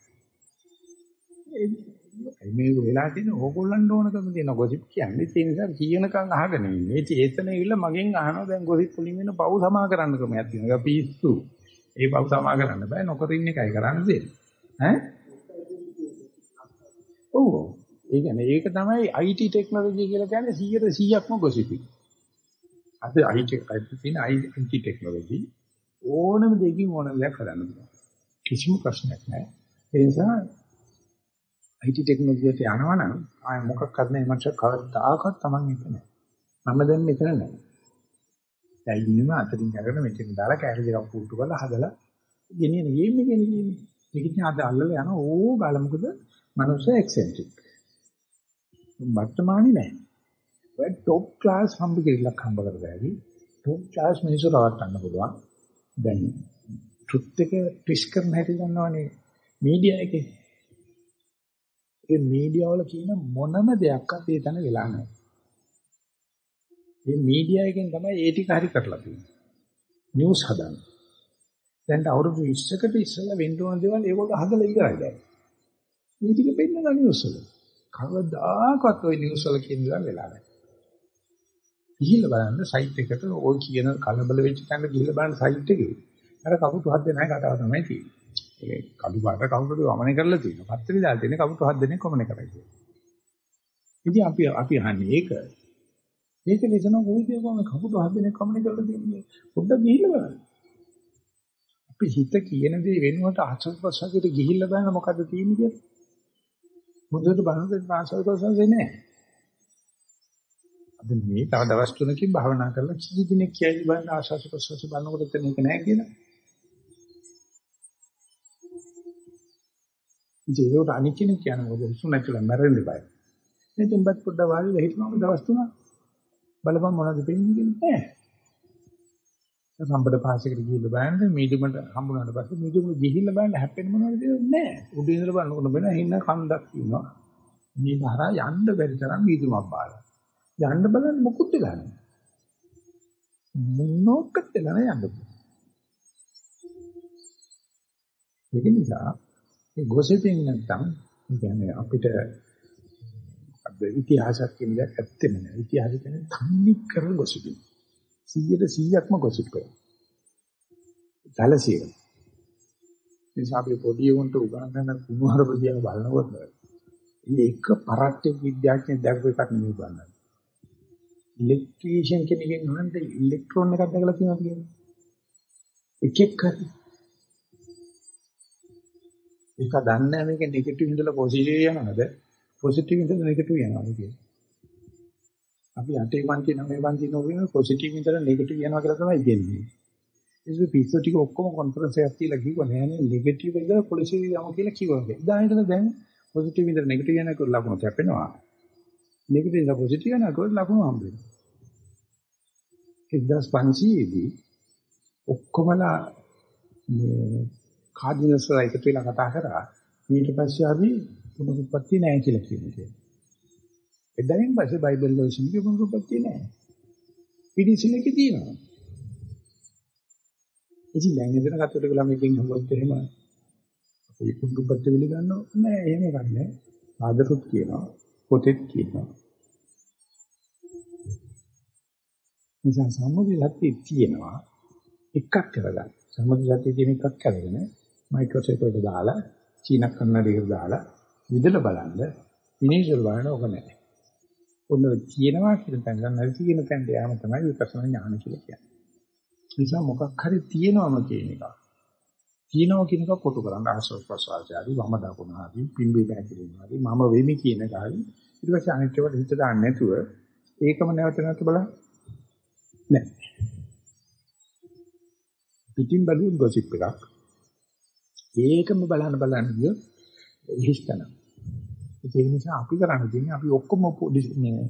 මේ වෙලා තියෙන ඕගොල්ලන්ට ඕනකම තියෙන ගොසිප් කියන්නේ ඒ නිසා කියනකම් අහගෙන ඉන්නේ. ඒ චේතන ඇවිල්ලා මගෙන් අහනවා දැන් ගොසිප් වලින් වෙන පව් සමා කරන්න ක්‍රමයක් තියෙනවා. ඒක පිස්සු. ඒ පව් සමා කරන්න බෑ. නොකර ඉන්න එකයි කරන්න තියෙන්නේ. ඈ? ඔව්. ඒ කියන්නේ ඒක තමයි IT ටෙක්නොලොජි කියලා කියන්නේ 100%ක්ම ගොසිපි. අද IT තියෙන IT ටෙක්නොලොජි ඕනම දෙයකින් ඕනම දෙයක් කරන්න පුළුවන්. කිසිම ප්‍රශ්නයක් නැහැ. ඒ නිසා IT ටෙක්නොලොජියට යනවා නම් ආය මොකක්වත් නැහැ මච කවදාකවත් Taman එක නැහැ. මම දැන් මෙතන නැහැ. දැන් ඉන්නම අතරින් අරගෙන මෙතන දාලා කැරි දෙකක් පුට්ටු කරලා හදලා ගෙනියන ගේම් එක ගෙනියන්නේ. මේක ඉතින් අද අල්ලලා යන ඕ ගාල මොකද මනුස්ස එක්සෙන්ට්‍රික්. වර්තමානයේ නැහැ. ඔය টොප් ක්ලාස් හම්බ කරලක් හම්බ කරගෑවි. টොප් ක්ලාස් මිනිස්සු රවට්ටන්න පුළුවන්. දැන් ට්‍රුත් එක ට්විස්ට් කරන හැටි දන්නවනේ මීඩියා එකේ. ඒ මීඩියා වල කියන මොනම දෙයක්වත් ඒ තැන වෙලා නැහැ. මේ මීඩියා එකෙන් තමයි ඒ ටික හරි කරලා තියෙන්නේ. නිවුස් හදන්නේ. දැන් අවුරුදු 20කට ඉස්සෙල්ලා වෙන්න ඕන දේවල් ඒගොල්ලෝ හදලා ඉවරයි දැන්. මේ ටික පෙන්නන නිවුස් වල. කවදාකවත් ওই නිවුස් වල කියන දා වෙලා නැහැ. ගිහිල්ලා බලන්න සයිට් එකට ওই කියන කලබල වෙච්ච තැනට ගිහිල්ලා බලන්න සයිට් එකේ. අර කපුටු හත් දෙනායි කතාව තමයි තියෙන්නේ. ඒ කළු පාට කවුරුද වමනේ කරලා තියෙනවා. පත්තරි දාලා තියෙන කවුරු හත් දෙනෙක් වමනේ කරයි කියලා. ඉතින් අපි අපි අහන්නේ ඒක. මේක නිසා කොහොමද මේ කවුරු හත් දෙනෙක් වමනේ කරලා තියෙන්නේ? පොඩ්ඩක් ගිහිල්ලා බලන්න. අපි හිත කියන දේ වෙනුවට අසල් ප්‍රසාදයට ගිහිල්ලා බලන්න මොකද්ද තියෙන්නේ කියලා. මුදේට බලනකොට පාසල් ප්‍රසාදේ නෑ. අද මේ තව දවස් තුනකින් භාවනා කරලා කිසි කෙනෙක් කියයි බලන්න ආශාස ප්‍රසවාස බලනකොට එතන ඒක නෑ කියලා. ඉතින් ඒකට අනික් කෙනෙක් කියනවා මොකද හුස්ම නැතිලා මැරෙන්න බෑ. ඉතින් බත් පොඩ්ඩ වාඩිලා හිටපම දවස් තුනක් බලපන් මොනවද වෙන්නේ කියලා නෑ. සම්බඩ පාසයකට ගිහිල්ලා බලන්න මීඩියමට හම්බුනාට පස්සේ මීඩියම ගිහිල්ලා බලන්න හැප්පෙන්නේ මොනවද කියලා නෑ. උඩින් ඉඳලා බලනකොට වෙන හින්න කන්දක් තියෙනවා. මේ බහරා යන්න බැරි තරම් මීඩියමක් බාලා. යන්න බලන්න මොකුත් වෙලා නෑ. මොනොක්කත් වෙලා නෑ යන්න. ඒක නිසා ඒ ගොසෙපින් නැත්තම් කියන්නේ අපිට අද ඉතිහාසයක් කියන දේ ඇත්තම නෑ. ඉතිහාසය කියන්නේ තන්නේ කර ගොසෙපින්. 100%ක්ම ගොසිප් කරනවා. දලසිය. නිසා අපි පොඩි උන්ට උගන්වන කුණුහරුප දිහා බලනකොට ඉන්නේ එක පරට්ට විද්‍යාඥයෙක් දැක්ව එකක් නෙමෙයි බලන්නේ. ඉලෙක්ට්‍රීෂියන් කෙනෙක්ගෙන් නන්ද ඉලෙක්ට්‍රෝන එකක් දැකලා තියෙනවා කියන්නේ. එක එක හරි. ඒක දන්නේ මේක නෙගටිව් ඉඳලා පොසිටිව් යනවද? පොසිටිව් ඉඳලා නෙගටිව් යනවද කියන්නේ. අපි අටේ පන්ති නවයේ පන්ති නෝගෙන පොසිටිව් ඉඳලා නෙගටිව් යනවා කියලා තමයි කියන්නේ. ඒක පිස්සු ටික ඔක්කොම කොන්ෆරන්ස් එකක් තියලා කිව්වා නෑනේ නෙගටිව් ඉඳලා පොසිටිව් යමු කියලා කිව්වා. ඉතින් ඉඳලා දැන් පොසිටිව් ඉඳලා නෙගටිව් යනකොට ලකුණු කැපෙනවා. නෙගටිව් ඉඳලා පොසිටිව් යනකොට ලකුණු හම්බ වෙනවා. 1500 දී ඔක්කොමලා මේ කාඩිනල්ස්ලා එකතු වෙලා කතා කරා ඊට පස්සේ අපි පුනරුත්පත්ති නැහැ කියලා කියනවා. එදායින් පස්සේ බයිබල් වල විශ්ින් පුනරුත්පත්ති නැහැ. පිටිසිලකේ තියෙනවා. ඉතින් දැන් ඉඳන් කතෝලික ළමයිකින් හම්බුත් එහෙම අපි පුනරුත්පත්ති පිළිගන්නව නෑ එහෙම ගන්නෑ. ආදරුත් කියනවා පොතෙත් කියනවා. නිසා සම්මුති සත්‍ය තියෙනවා එකක් කරගන්න. සම්මුති සත්‍ය තියෙන එකක් කරගෙන මයික්‍රොසෙප් එකට දාලා චීන කන්නඩියකට දාලා විදලා බලන්න මිනිස්සු බලන ඕක නැහැ. ඔන්න තියෙනවා කියන තැන ගන්න හරි තියෙන තැනට යාම තමයි විපස්සනා ඥාන කියලා කියන්නේ. නිසා මොකක් හරි තියෙනවම කියන එක. තියෙනවා කියන එක කොටු කරන්න ආශ්‍රව ප්‍රසවාසයදී වම දකුණ ආදී පිම්බි බැකිලින් ආදී මම වෙමි කියන එක හරි ඊට පස්සේ අනිත් ඒවාට හිත දාන්න නැතුව ඒකම නැවත නැවත බලන්න. නැහැ. පිටින් බලුවොත් ගොසිප් එකක්. ඒකම බලන්න බලන්න ගියොත් හිස්තන. ඒ නිසා අපි කරන්න තියෙන්නේ අපි ඔක්කොම මේ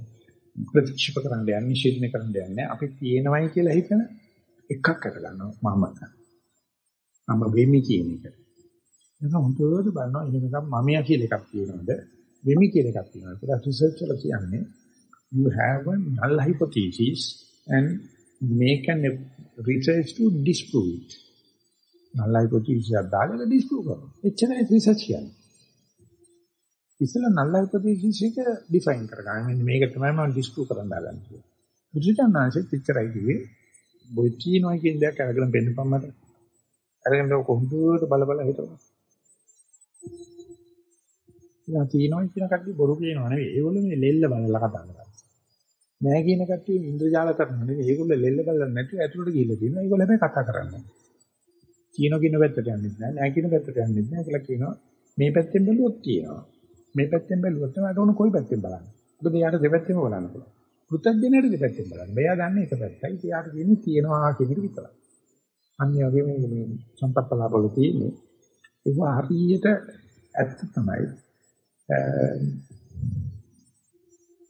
ප්‍රතික්ෂේප කරන්න යන්නේ නිෂේධනය කරන්න යන්නේ අපි තියෙනවයි කියලා හිතන එකක් අර ගන්නවා මම. මම වෙමි කියන එක. ඒක හොඳට බලනවා එහෙනම් මමයා කියලා එකක් තියෙනවද? වෙමි කියලා එකක් තියෙනවද? ඒක රිසර්ච් වල කියන්නේ you have a null hypothesis and make an research to disprove it. null hypothesis එක දාලා disprove කරනවා. එච්චරයි රිසර්ච් කියන්නේ. ඉස්සෙල්ලා null hypothesis එක define කරගන්න. මෙන්න මේක තමයි මම disprove කරන්න හදන්නේ කියලා. බුදුචානන්සේ පිටරයි කිව්වේ බොයි කියනවා කියන දේ අරගෙන බෙන්නපම් මට. අරගෙන කොහොමද බල බල හිටවනවා. ඉතින් තියනවා කියන කට්ටිය බොරු කියනවා නෙවෙයි. ඒගොල්ලෝ මේ ලෙල්ල බලලා කතා කරන්නේ. නෑ කියන කට්ටිය ඉන්ද්‍රජාල කරනවා නෙවෙයි. ඒගොල්ලෝ ලෙල්ල බලලා නැතුව ඇතුළට ගිහිල්ලා තියෙනවා. ඒගොල්ලෝ හැබැයි කතා කරන්නේ. කියන කියන පැත්තට යන්නේ නැහැ. නෑ කියන පැත්තට යන්නේ නැහැ කියලා කියනවා. මේ පැත්තෙන් බැලුවොත් තියෙනවා. මේ පැත්තෙන් බැලුවොත් තමයි අර කොයි පැත්තෙන් බලන්නේ. මොකද යාට දෙපැත්තෙම බලන්න පුළුවන්. පෘථග්ජනයට දෙපැත්තෙන් බලන්න. මෙයා දන්නේ එක පැත්තයි. යාට කියන්නේ තියෙනවා කියන එක විතරයි. අන්නේ වගේ මේ මේ සම්පත්තලාවල තියෙන්නේ. ඒක හරියට ඇත්ත තමයි.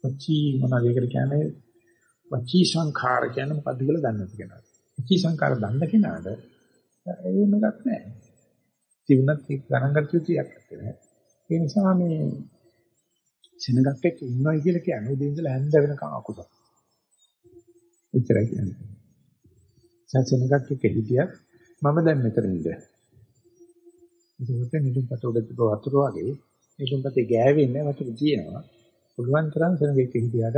වචී මොනවද ඒකට කියන්නේ වචී සංඛාර කියන්නේ මොකද්ද කියලා දන්නේ නැති කෙනා. වචී සංඛාර දන්න කෙනාට ඒ මොකක් නැහැ. ජීවිතත් එක්ක ගණන් ගන්න යුතුයක් නැහැ. ඒ නිසා මේ සෙනගක් එක්ක ඉන්නවා කියලා කියන්නේ උදේ ඉඳලා හැන්ද වෙනකන් අකුසල. එච්චරයි කියන්නේ. සෙනගක් එක්ක හිටියත් මම දැන් මෙතන ඉඳ. ඒකට නිදුපත උඩ තිබ්බ වතුර වගේ නිදුපතේ ගෑවෙන්නේ වතුර තියෙනවා. පුළුවන් තරම් සෙනග එක්ක හිටියට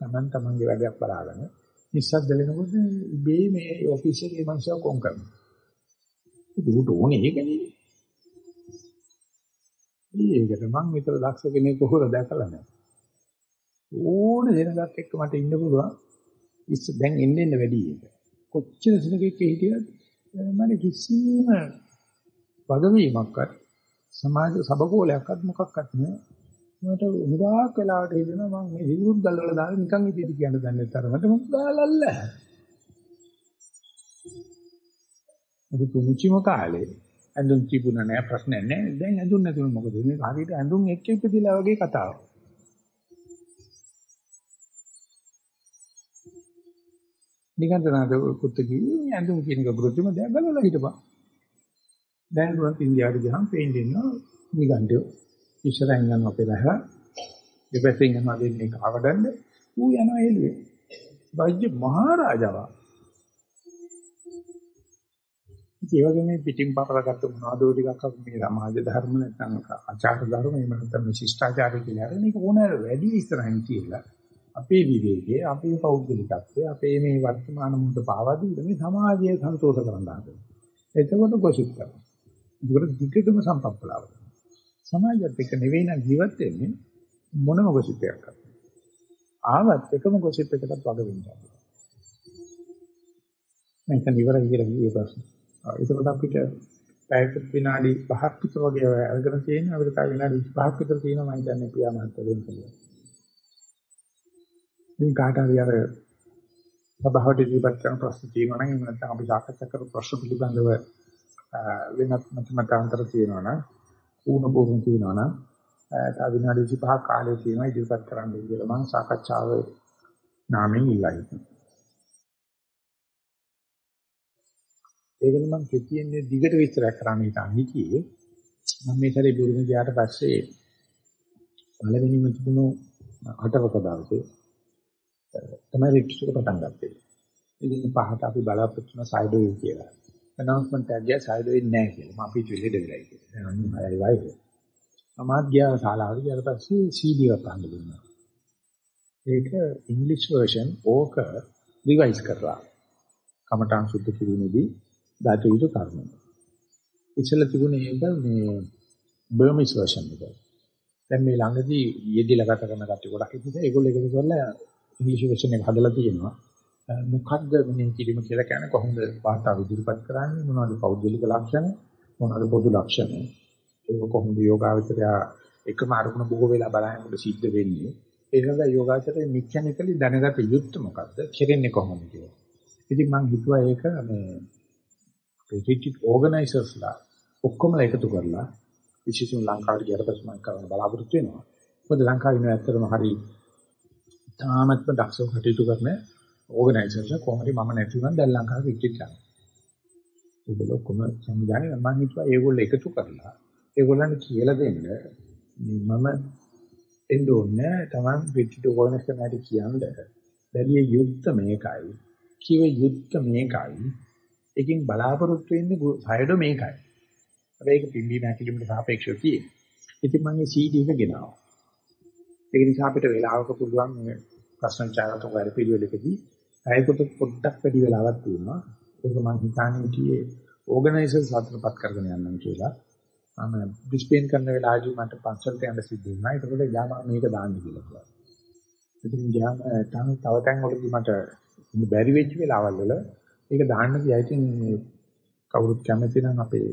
Taman tamanගේ වැඩක් බලාගෙන නිස්සද්ද වෙනකොට ඉබේ මේ ඔෆිස් එකේ මනුස්සයව කොම් කරනවා. ඒක උඩ ඕනේ ඒකනේ. ඒකට මම විතර දක්ෂ කෙනෙක් කොහොමද දැකලා නැහැ. ඕන දෙනකට එක්ක මට ඉන්න පුළුවන්. ඉස්ස දැන් එන්න එන්න වැඩි එක. කොච්චර දිනකෙක හිටියද මට කිසිම වගවීමක්වත් සමාජ සබකෝලයක්වත් මොකක්වත් නෑ. මට උදාක් වෙලාවට හිතෙනවා මම මේ හිරුත් ගල්වල දාලා නිකන් ඉතිරි කියන්න දන්නේ තරමට මොකද දාලල්ල. ඒක තුමුචිම කාලේ ඇඳුම් තිබුණා නෑ ප්‍රශ්න නෑ. දැන් ඇඳුම් නැතුන මොකද මේ හරියට ඇඳුම් එක්ක ඉපදිලා වගේ කතාවක්. නිකන්තනාද කුත්ත කිව්වේ ඇඳුම් කියන එක ගෘතිම දැන් බලලා හිටපන්. දැන් උනත් ඉන්දියාවට ගියාම පේන්න ඉන්නවා නිගන්ඩයෝ. ඉස්සරහින් යනවා පෙරහ. දෙපැත්තෙන් යනවා දෙන්නේ කවඩන්න ඌ යනවා එළුවේ. වෛද්‍ය මහරජාවා ඒ වගේ මේ පිටින් පපරගත්ත මොනවදෝ ටිකක් අපි මේ සමාජ ධර්ම නැත්නම් ආචාර ධර්ම එහෙම නැත්නම් මේ ශිෂ්ටාචාරය කියලා හරි මේක ඕනෑර වැඩි ඉස්සරහින් කියලා අපේ විවේකයේ අපේ පෞද්ගලිකත්වය අපේ මේ වර්තමාන මොහොත පාවා දීලා මේ සමාජය සන්තෝෂ කරන්න හදනවා. එතකොට ගොසිප් කරනවා. ඒකට දිගටම සම්පප්පලාව. සමාජයත් එක්ක නෙවෙයි නම් ජීවත් වෙන්නේ මොනම ගොසිප් එකක්. ආවත් එකම ගොසිප් එකකට වග වෙන්නේ. මේක ඉවරයි කියලා කිව්වේ ප්‍රශ්නේ. එතකොට අපිට පැයකට විනාඩි 5ක් විතර වගේ අරගෙන තියෙන අපිට තව විනාඩි 25ක් විතර තියෙනවා මම හිතන්නේ පියාමහත් වෙන්න කියලා. මේ කාට හරි අර සභාවට ඉදිරිපත් කරන ප්‍රශ්න තියෙනවා නම් එහෙම නැත්නම් අපි සාකච්ඡා කරපු ප්‍රශ්න පිළිබඳව වෙනත් මතමතාන්තර තියෙනවා නම් ඌණ පොහුන් තියෙනවා නම් තව විනාඩි 25ක් කාලය තියෙනවා ඉදිරිපත් කරන්න කියලා මම සාකච්ඡාවේ නාමයෙන් ඉල්ලා හිටිනවා. ඒකද මම කෙටියෙන් දිගට විස්තර කරන්න හිතන්නේ හිටියේ මම මේ සැරේ බුරුම ගියාට පස්සේ පළවෙනිම තිබුණු අටවක දවසේ තමයි රිට්‍රීට් එක පටන් ගත්තේ. ඉතින් පහට අපි බලාපොරොත්තු වෙන සයිඩ් වෙයි කියලා. Announcement එකක් ගියා සයිඩ් වෙන්නේ නැහැ කියලා. මම අපි පිළිදෙ වෙලයි කියලා. දැන් අන්න හයයි වයිද. මමත් ගියා ශාලාවට ගියාට පස්සේ CD එකක් අහන්න දුන්නා. ඒක ඉංග්‍රීසි version ඕක රිවයිස් කරලා. කමඨාන් සුද්ධ කිරීමේදී දත යුතු කර්ම. ඉස්සෙල්ලා තිබුණේ ඒක මේ බර්මිස් version එක. දැන් මේ ළඟදී යෙදිලා ගත කරන කට්ටිය ගොඩක් ඉතින් ඒගොල්ලෝ එකතු කරලා ඉංග්‍රීසි version එක හදලා තියෙනවා. මොකක්ද මෙහෙම කිරීම කියලා කියන්නේ? කොහොමද වාර්තාව ඉදිරිපත් කරන්නේ? මොනවද පෞද්ගලික ලක්ෂණ? මොනවද පොදු ලක්ෂණ? ඒක කොහොමද යෝගාවචරය එකම අරමුණ බොහෝ වෙලා බලනකොට සිද්ධ වෙන්නේ? ඒ නිසා යෝගාචරයේ මෙකැනිකලි දැනගත යුත්තේ මොකද්ද? කෙරෙන්නේ කොහොමද කියලා. ඉතින් මම හිතුවා ඒක මේ අපේ රිට්‍රීට් ඕගනයිසර්ස්ලා ඔක්කොම එකතු කරලා විශේෂයෙන් ලංකාවට ගියට පස්සේ මම කරන්න බලාපොරොත්තු වෙනවා. මොකද ලංකාවේ ඉන්න ඇත්තටම හරි තාමත්ම දක්ෂව කටයුතු කරන ඕගනයිසර්ස් කොහොමද මම නැති වුණා දැන් ලංකාවේ රිට්‍රීට් යනවා. ඒගොල්ලෝ කොහොම සංවිධානය මම හිතුවා ඒගොල්ලෝ එකතු කරලා ඒගොල්ලන්ට කියලා දෙන්න මම එන්න ඕනේ තමන් රිට්‍රීට් ඕගනයිස් කරන හැටි කියන්නේ. බැලිය යුද්ධ මේකයි. කිව යුද්ධ මේකයි. එකකින් බලාපොරොත්තු වෙන්නේ සයඩෝ මේකයි. හැබැයි ඒක පිම්බි නැතිලිමට සාපේක්ෂව තියෙන ඉතින් මම මේ CD එක ගෙනාවා. ඒක නිසා අපිට වෙලාවක පුළුවන් මේ ප්‍රශ්න චාරක වැඩ පිළිවෙලකදී අයකට පොඩ්ඩක් වැඩි වෙලාවක් තියෙනවා ඒක මම හිතන්නේ හිටියේ ඕගනයිසර්ස් අතරපත් කරගෙන යන්නම් කියලා මම ඩිස්පේන් කරන වෙලාවදී මට පන්සලට යන්න සිද්ධ වුණා. ඒකවල යාම මේක දාන්න කියලා කිව්වා. ඉතින් ගියාම තව තව තැන් වලදී මට බැරි වෙච්ච වෙලාවල් වල ඒක දාන්න ගියා. ඉතින් කවුරුත් කැමති නම් අපේ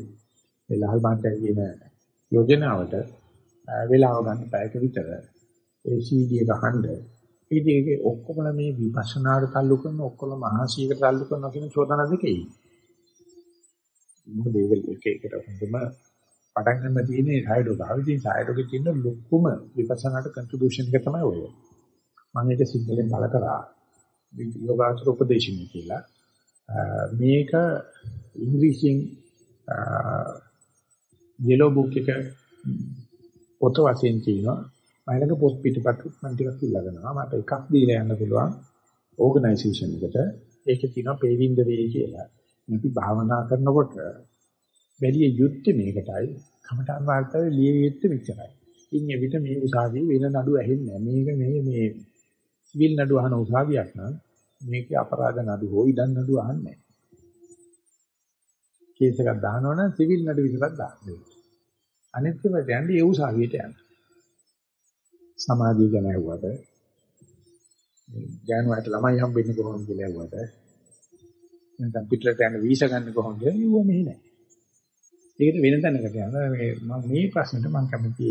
මේ ලහල් මාත්‍යා කියන යෝජනාවට වෙලාව ගන්න පැයක විතර ඒ CD එක අහන්න. ඉතින් ඒක ඔක්කොම මේ විපස්සනාට تعلق කරන ඔක්කොම මහාසීකට تعلق කරන කියන චෝදනා දෙකේ. මොකද ඒක එක එකට හොඳම පටන් ගන්න තියෙන්නේ සායඩෝ ගාව. ඉතින් සායඩෝගේ තියෙන ලොකුම විපස්සනාට කන්ට්‍රිබියුෂන් එක තමයි ඔය. මම ඒක සිංහලෙන් බල කරා. යෝගාචර උපදේශිනී කියලා. මේක ඉංග්‍රීසියෙන් යෙලෝ බුක් එක පොත වශයෙන් තියෙනවා. මයිලක පොත් පිටපත් මම ටිකක් ඉල්ලගෙනවා. මට එකක් දීලා යන්න පුළුවන් ඕගනයිසේෂන් එකට. ඒකේ තියෙනවා පේවින්ද වේ කියලා. අපි භාවනා කරනකොට බැලිය යුත්තේ මේකටයි කමඨාන් වාර්තාවේ ලිය යුත්තේ මෙච්චරයි. ඉන් එවිට මේ උසාවියේ වෙන නඩු ඇහෙන්නේ මේක මේ මේ සිවිල් නඩු අහන උසාවියක් නම් මේකේ අපරාධ නඩු හෝ ඉඩම් නඩු අහන්නේ නැහැ. කේස් එකක් දානවනම් සිවිල් නඩු විතරක් දාන්න. අනිත් ඒවාට යන්නේ ඒ උසාවියට යන්න. සමාධිය ගැන ඇහුවට ගෑනුවට ළමයි හම්බෙන්නේ කොහොමද කියලා ඇහුවට නැත්නම් පිටරට යන වීසා ගන්න කොහොමද කියලා මෙහෙ නැහැ. ඒකට වෙන තැනකට යනවා. මේ මම මේ ප්‍රශ්නෙට මම කැමති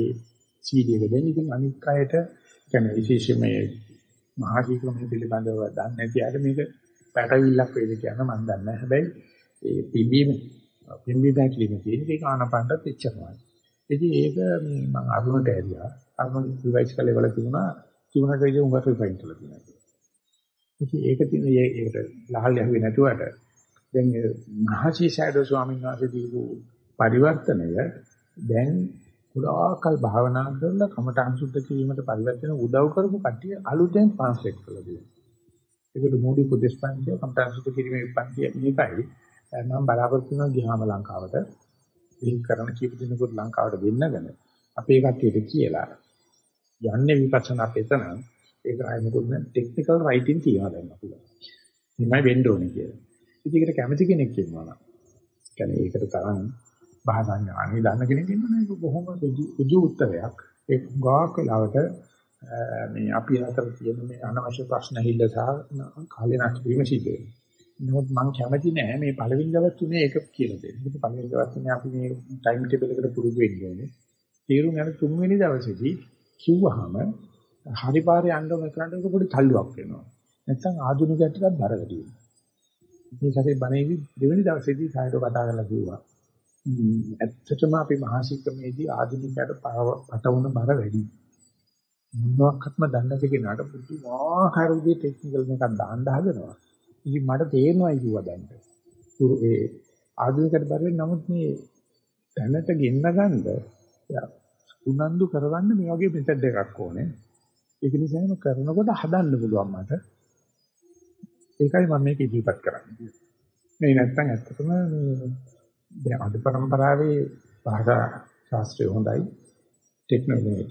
CD එක දෙන්න. ඉතින් අනික් අයට කියන්නේ විශේෂයෙන් මේ මහා ශීක්‍රමයේ පිළිබඳව දන්නේ නැති අයට මේක පැටවිල්ලක් වේද කියන මම දන්නේ නැහැ. හැබැයි ඒ පිම්බීම පිම්බීම දැක්ලීම තියෙන ඒක ආනපනටත් එච්චරමයි. ඉතින් ඒක මේ මම අරුණට ඇරියා. අරුණ රිවයිස් කළේ වල තිබුණා තිබුණට ඒක උඟට රිෆයින් කළා තියෙනවා. ඉතින් ඒක තියෙන ඒකට ලහල් යහුවේ නැතුවට දැන් මහසී සයඩෝ ස්වාමීන් වහන්සේ දීපු පරිවර්තනය දැන් ගොඩාක්කල් භාවනා කරලා කමඨං සුද්ධ කිරීමට පරිවර්තන උදව් කරපු කට්ටිය අලුතෙන් ට්‍රාන්ස්ලේට් කරලා දෙනවා. ඒකට මූලික උපදේශපන්තිය කමඨං සුද්ධ කිරීමේ පන්තිය මේකයි. මම බලාපොරොත්තු වෙනවා ගියාම ලංකාවට ලින්ක් කරන කීප දිනකට ලංකාවට දෙන්නගෙන අපේ කට්ටියට කියලා යන්නේ විපස්සනා පෙතන ඒක ආයෙ මොකද ටෙක්නිකල් රයිටින් තියනවා දැන් අපිට. මෙමය වෙන්න ඕනේ කියලා. ඉතින් ඒකට කැමති කෙනෙක් ඉන්නවා නම්. කියන්නේ ඒකට තරම් භාෂා ඥානෙ දන්න කෙනෙක් ඉන්නවනේ ඒක බොහොම ඍජු උත්තරයක්. ඒ ගාක් වෙලාවට මේ අපි අතර තියෙන මේ අනවශ්‍ය ප්‍රශ්න හිල්ල සහ කාලේ නැති වීම සිද්ධ වෙනවා. නමුත් මම කැමති නෑ මේ පළවෙනි දවස් තුනේ ඒක කියලා දෙන්න. ඒක පළවෙනි දවස් තුනේ අපි මේ ටයිම් ටේබල් එකට පුරුදු වෙන්න ඕනේ. තීරුම් යන තුන්වෙනි දවසේදී කිව්වහම හරි පාරේ යන්න ඕන කරාට ඒක පොඩි තල්ලුවක් වෙනවා. නැත්තම් ආධුනිකයට ටිකක් බර වැඩි වෙනවා. මේ සැරේ බණේවි දෙවෙනි දවසේදී සායර කතා කරලා කිව්වා. ඇත්තටම අපි මහාශික්‍රමේදී ආධුනිකයට පටවුන බර වැඩි. මොනවාක්වත්ම දන්නේ නැති කෙනාට පුදුමාකාර විදිහේ ටෙක්නිකල් එකක් දාන්න හදනවා. ඉතින් මට තේරෙනවා කිව්වා දැන්. ඒ ආධුනිකයට බර වෙන්නේ නමුත් මේ දැනට ගෙන්න ගන්න උනන්දු කරවන්න මේ වගේ මෙතඩ් එකක් ඕනේ. ඒක නිසා කරනකොට හදන්න පුළුවන් මට. ඒකයි මම මේක ඉදිරිපත් කරන්නේ. මේ නැත්තම් ඇත්තටම මේ දැන් අද પરම්පරාවේ භාෂා ශාස්ත්‍රය හොඳයි. ටෙක්නොලොජි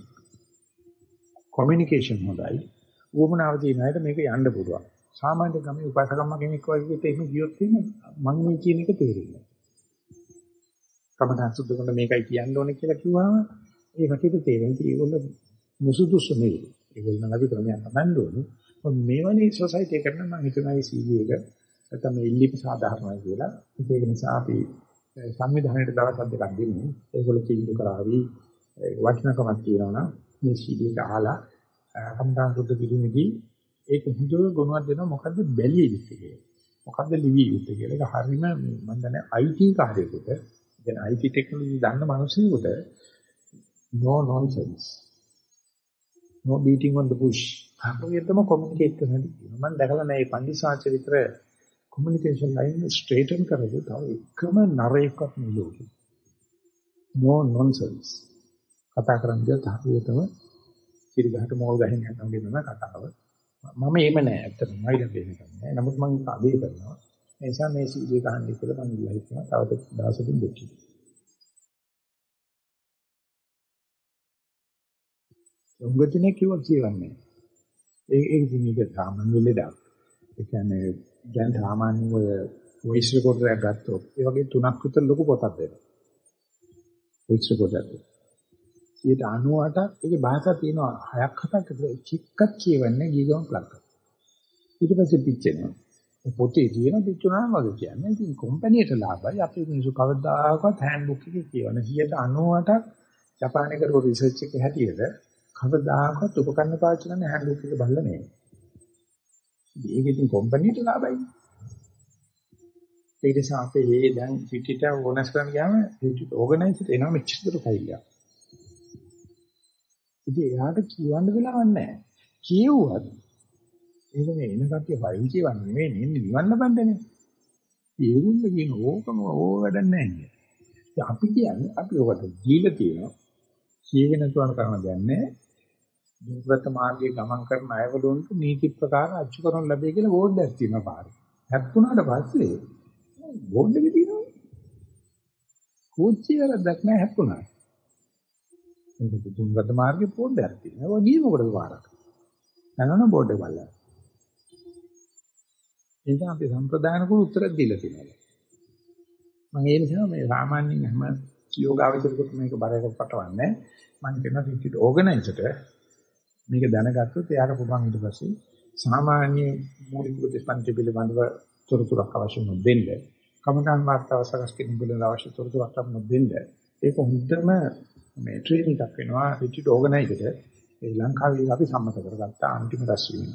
කොමියුනිකේෂන් හොඳයි. වුමනාව තියෙන අයට මේක යන්න පුළුවන්. සාමාන්‍ය ගමේ උපාසකම්ම කෙනෙක් වගේ එහෙම ගියොත් එහෙම මම මේ කියන එක තේරෙන්නේ නැහැ. කමඨං සුද්ධ කරන මේකයි කියන්න ඕනේ කියලා කිව්වම ඒ කටියට තේරෙන්නේ ඒගොල්ලෝ මුසුදුසු නෙවෙයි. ඒගොල්ලෝ අපි ක්‍රමයක් හදන්න ඕනේ. මේ වගේ සොසයිටි එකකට මම හිතනවා මේ CD එක නැත්නම් මේ ඉල්ලීම සාධාරණයි කියලා. ඒක නිසා අපි සංවිධානයේ දවස් දෙකක් දෙන්නේ. ඒගොල්ලෝ තීන්දුව කරાવી වටිනකමක් තියෙනවා මේ CD එක අහලා කම්දාන් සුද්ධ කිරීමේදී ඒක හුදුව ගුණයක් දෙනවා මොකද්ද බැලිය යුත්තේ කියලා. මොකද්ද ලිවිය යුත්තේ කියලා. ඒක හරීම මම දන්නේ IT කාර්යයකට, දැන් IT ටෙක්නොලොජි දන්න මිනිස්සුන්ට no nonsense. no beating on the bush. හරියටම කොමියුනිකේට් කරන්න කියනවා. මම දැකලා නැහැ මේ පන්දිසාච විතර කොමියුනිකේෂන් ලයින් ස්ට්‍රේටන් කරලා තව එකම නරේකක් නෙලෝකේ. no nonsense. කතා කරන්නේ හරියටම කිරිගහට මෝල් ගහින් යනවා කියන කතාව. මම එහෙම නෑ ඇත්තටම මයිල දෙන්න නෑ. නමුත් මම අබේ කරනවා. ඒ නිසා මේ සීඩී ගහන්න කියලා මම ඉල්ලා හිටනවා. තව දවසකින් දෙකකින්. උංගතිනේ කිව්වා කියවන්නේ. ඒ ඒ දිනේ සාමාන්‍ය ලෙඩක්. ඒ කියන්නේ දැන් සාමාන්‍ය ඔය වොයිස් රෙකෝඩර් එකක් ගත්තොත් ඒ වගේ තුනක් විතර ලොකු පොතක් දෙනවා. වොයිස් රෙකෝඩර් එක. 98ක් ඒකේ භාෂා තියෙනවා හයක් හතක් විතර චික්කක් කියවන්නේ ගීගම ප්ලග් කරලා. ඊට පස්සේ පිච්චෙනවා. පොතේ තියෙන පිච්චුනාම වගේ කියන්නේ. ඉතින් කම්පැනිට ලාභයි. අපේ මිනිස්සු කවදාකවත් හෑන්ඩ්බුක් එකේ කියවන 98ක් ජපානයේ කරපු රිසර්ච් එකේ හැටියට කවදාකවත් උපකරණ පාවිච්චි කරන හෑන්ඩ්බුක් එක බලලා නෑ. ඒක ඉතින් කම්පැනිට ලාභයි. ඒ නිසා අපේ මේ දැන් සිටිට ඕනස් කරන ගියාම සිටිට ඕගනයිසර් එනවා මෙච්චර දුර ෆයිල් එකක්. ඉතින් එයාට කියවන්න වෙලාවක් නැහැ. කියුවත් ඒක මේ එන කට්ටිය ෆයිල් කියවන්නේ නෙමෙයි නෙන්නේ නිවන්න බණ්ඩනේ. ඒගොල්ලෝ කියන ඕකම ඕව වැඩක් නැහැ කියන්නේ. අපි කියන්නේ අපි ඔකට දීලා තියෙනවා. කියගෙන තුන කරන දෙයක් නැහැ. දුර්ගත මාර්ගයේ ගමන් කරන අයවලුන්ට නීති ප්‍රකාර අච්චු කරන ලැබෙයි කියලා බෝඩ් එකක් තියෙනවා පාරේ. හැප්පුණාට පස්සේ බෝඩ් එකේ තියෙනවා. කෝච්චිය වැරද්දක් නැහැ හැප්පුණා. ඒක දුම්ගත මාර්ගේ බෝඩ් එකක් තියෙනවා. ඒක ගියේ මොකටද පාරක්? නැනන බෝඩ් එක බලලා. ඒක අපි සම්ප්‍රදාන කුළු උත්තර දීලා තියෙනවා. මම ඒ නිසා මේ සාමාන්‍යයෙන් හැම යෝගාවචරයකට මේක බරයකට පටවන්නේ. මම කියනවා සිටිට ඕගනයිසර්ට මේක දැනගත්තොත් එයාට පුළුවන් ඊට පස්සේ සාමාන්‍ය මූලික ප්‍රතිස්පන්ති පිළිබඳව තොරතුරක් අවශ්‍ය වුණොත් දෙන්න. කමඨාන් වාර්තාව සකස් කිරීම පිළිබඳව අවශ්‍ය තොරතුරක් අපිට දෙන්න. ඒක හොඳම මේ ට්‍රේනින් එකක් වෙනවා. රිට්‍රීට් ඕගනයිසර්ට ඒ ලංකාවේ අපි සම්මත කරගත්ත. අන්තිම රැස්වීම.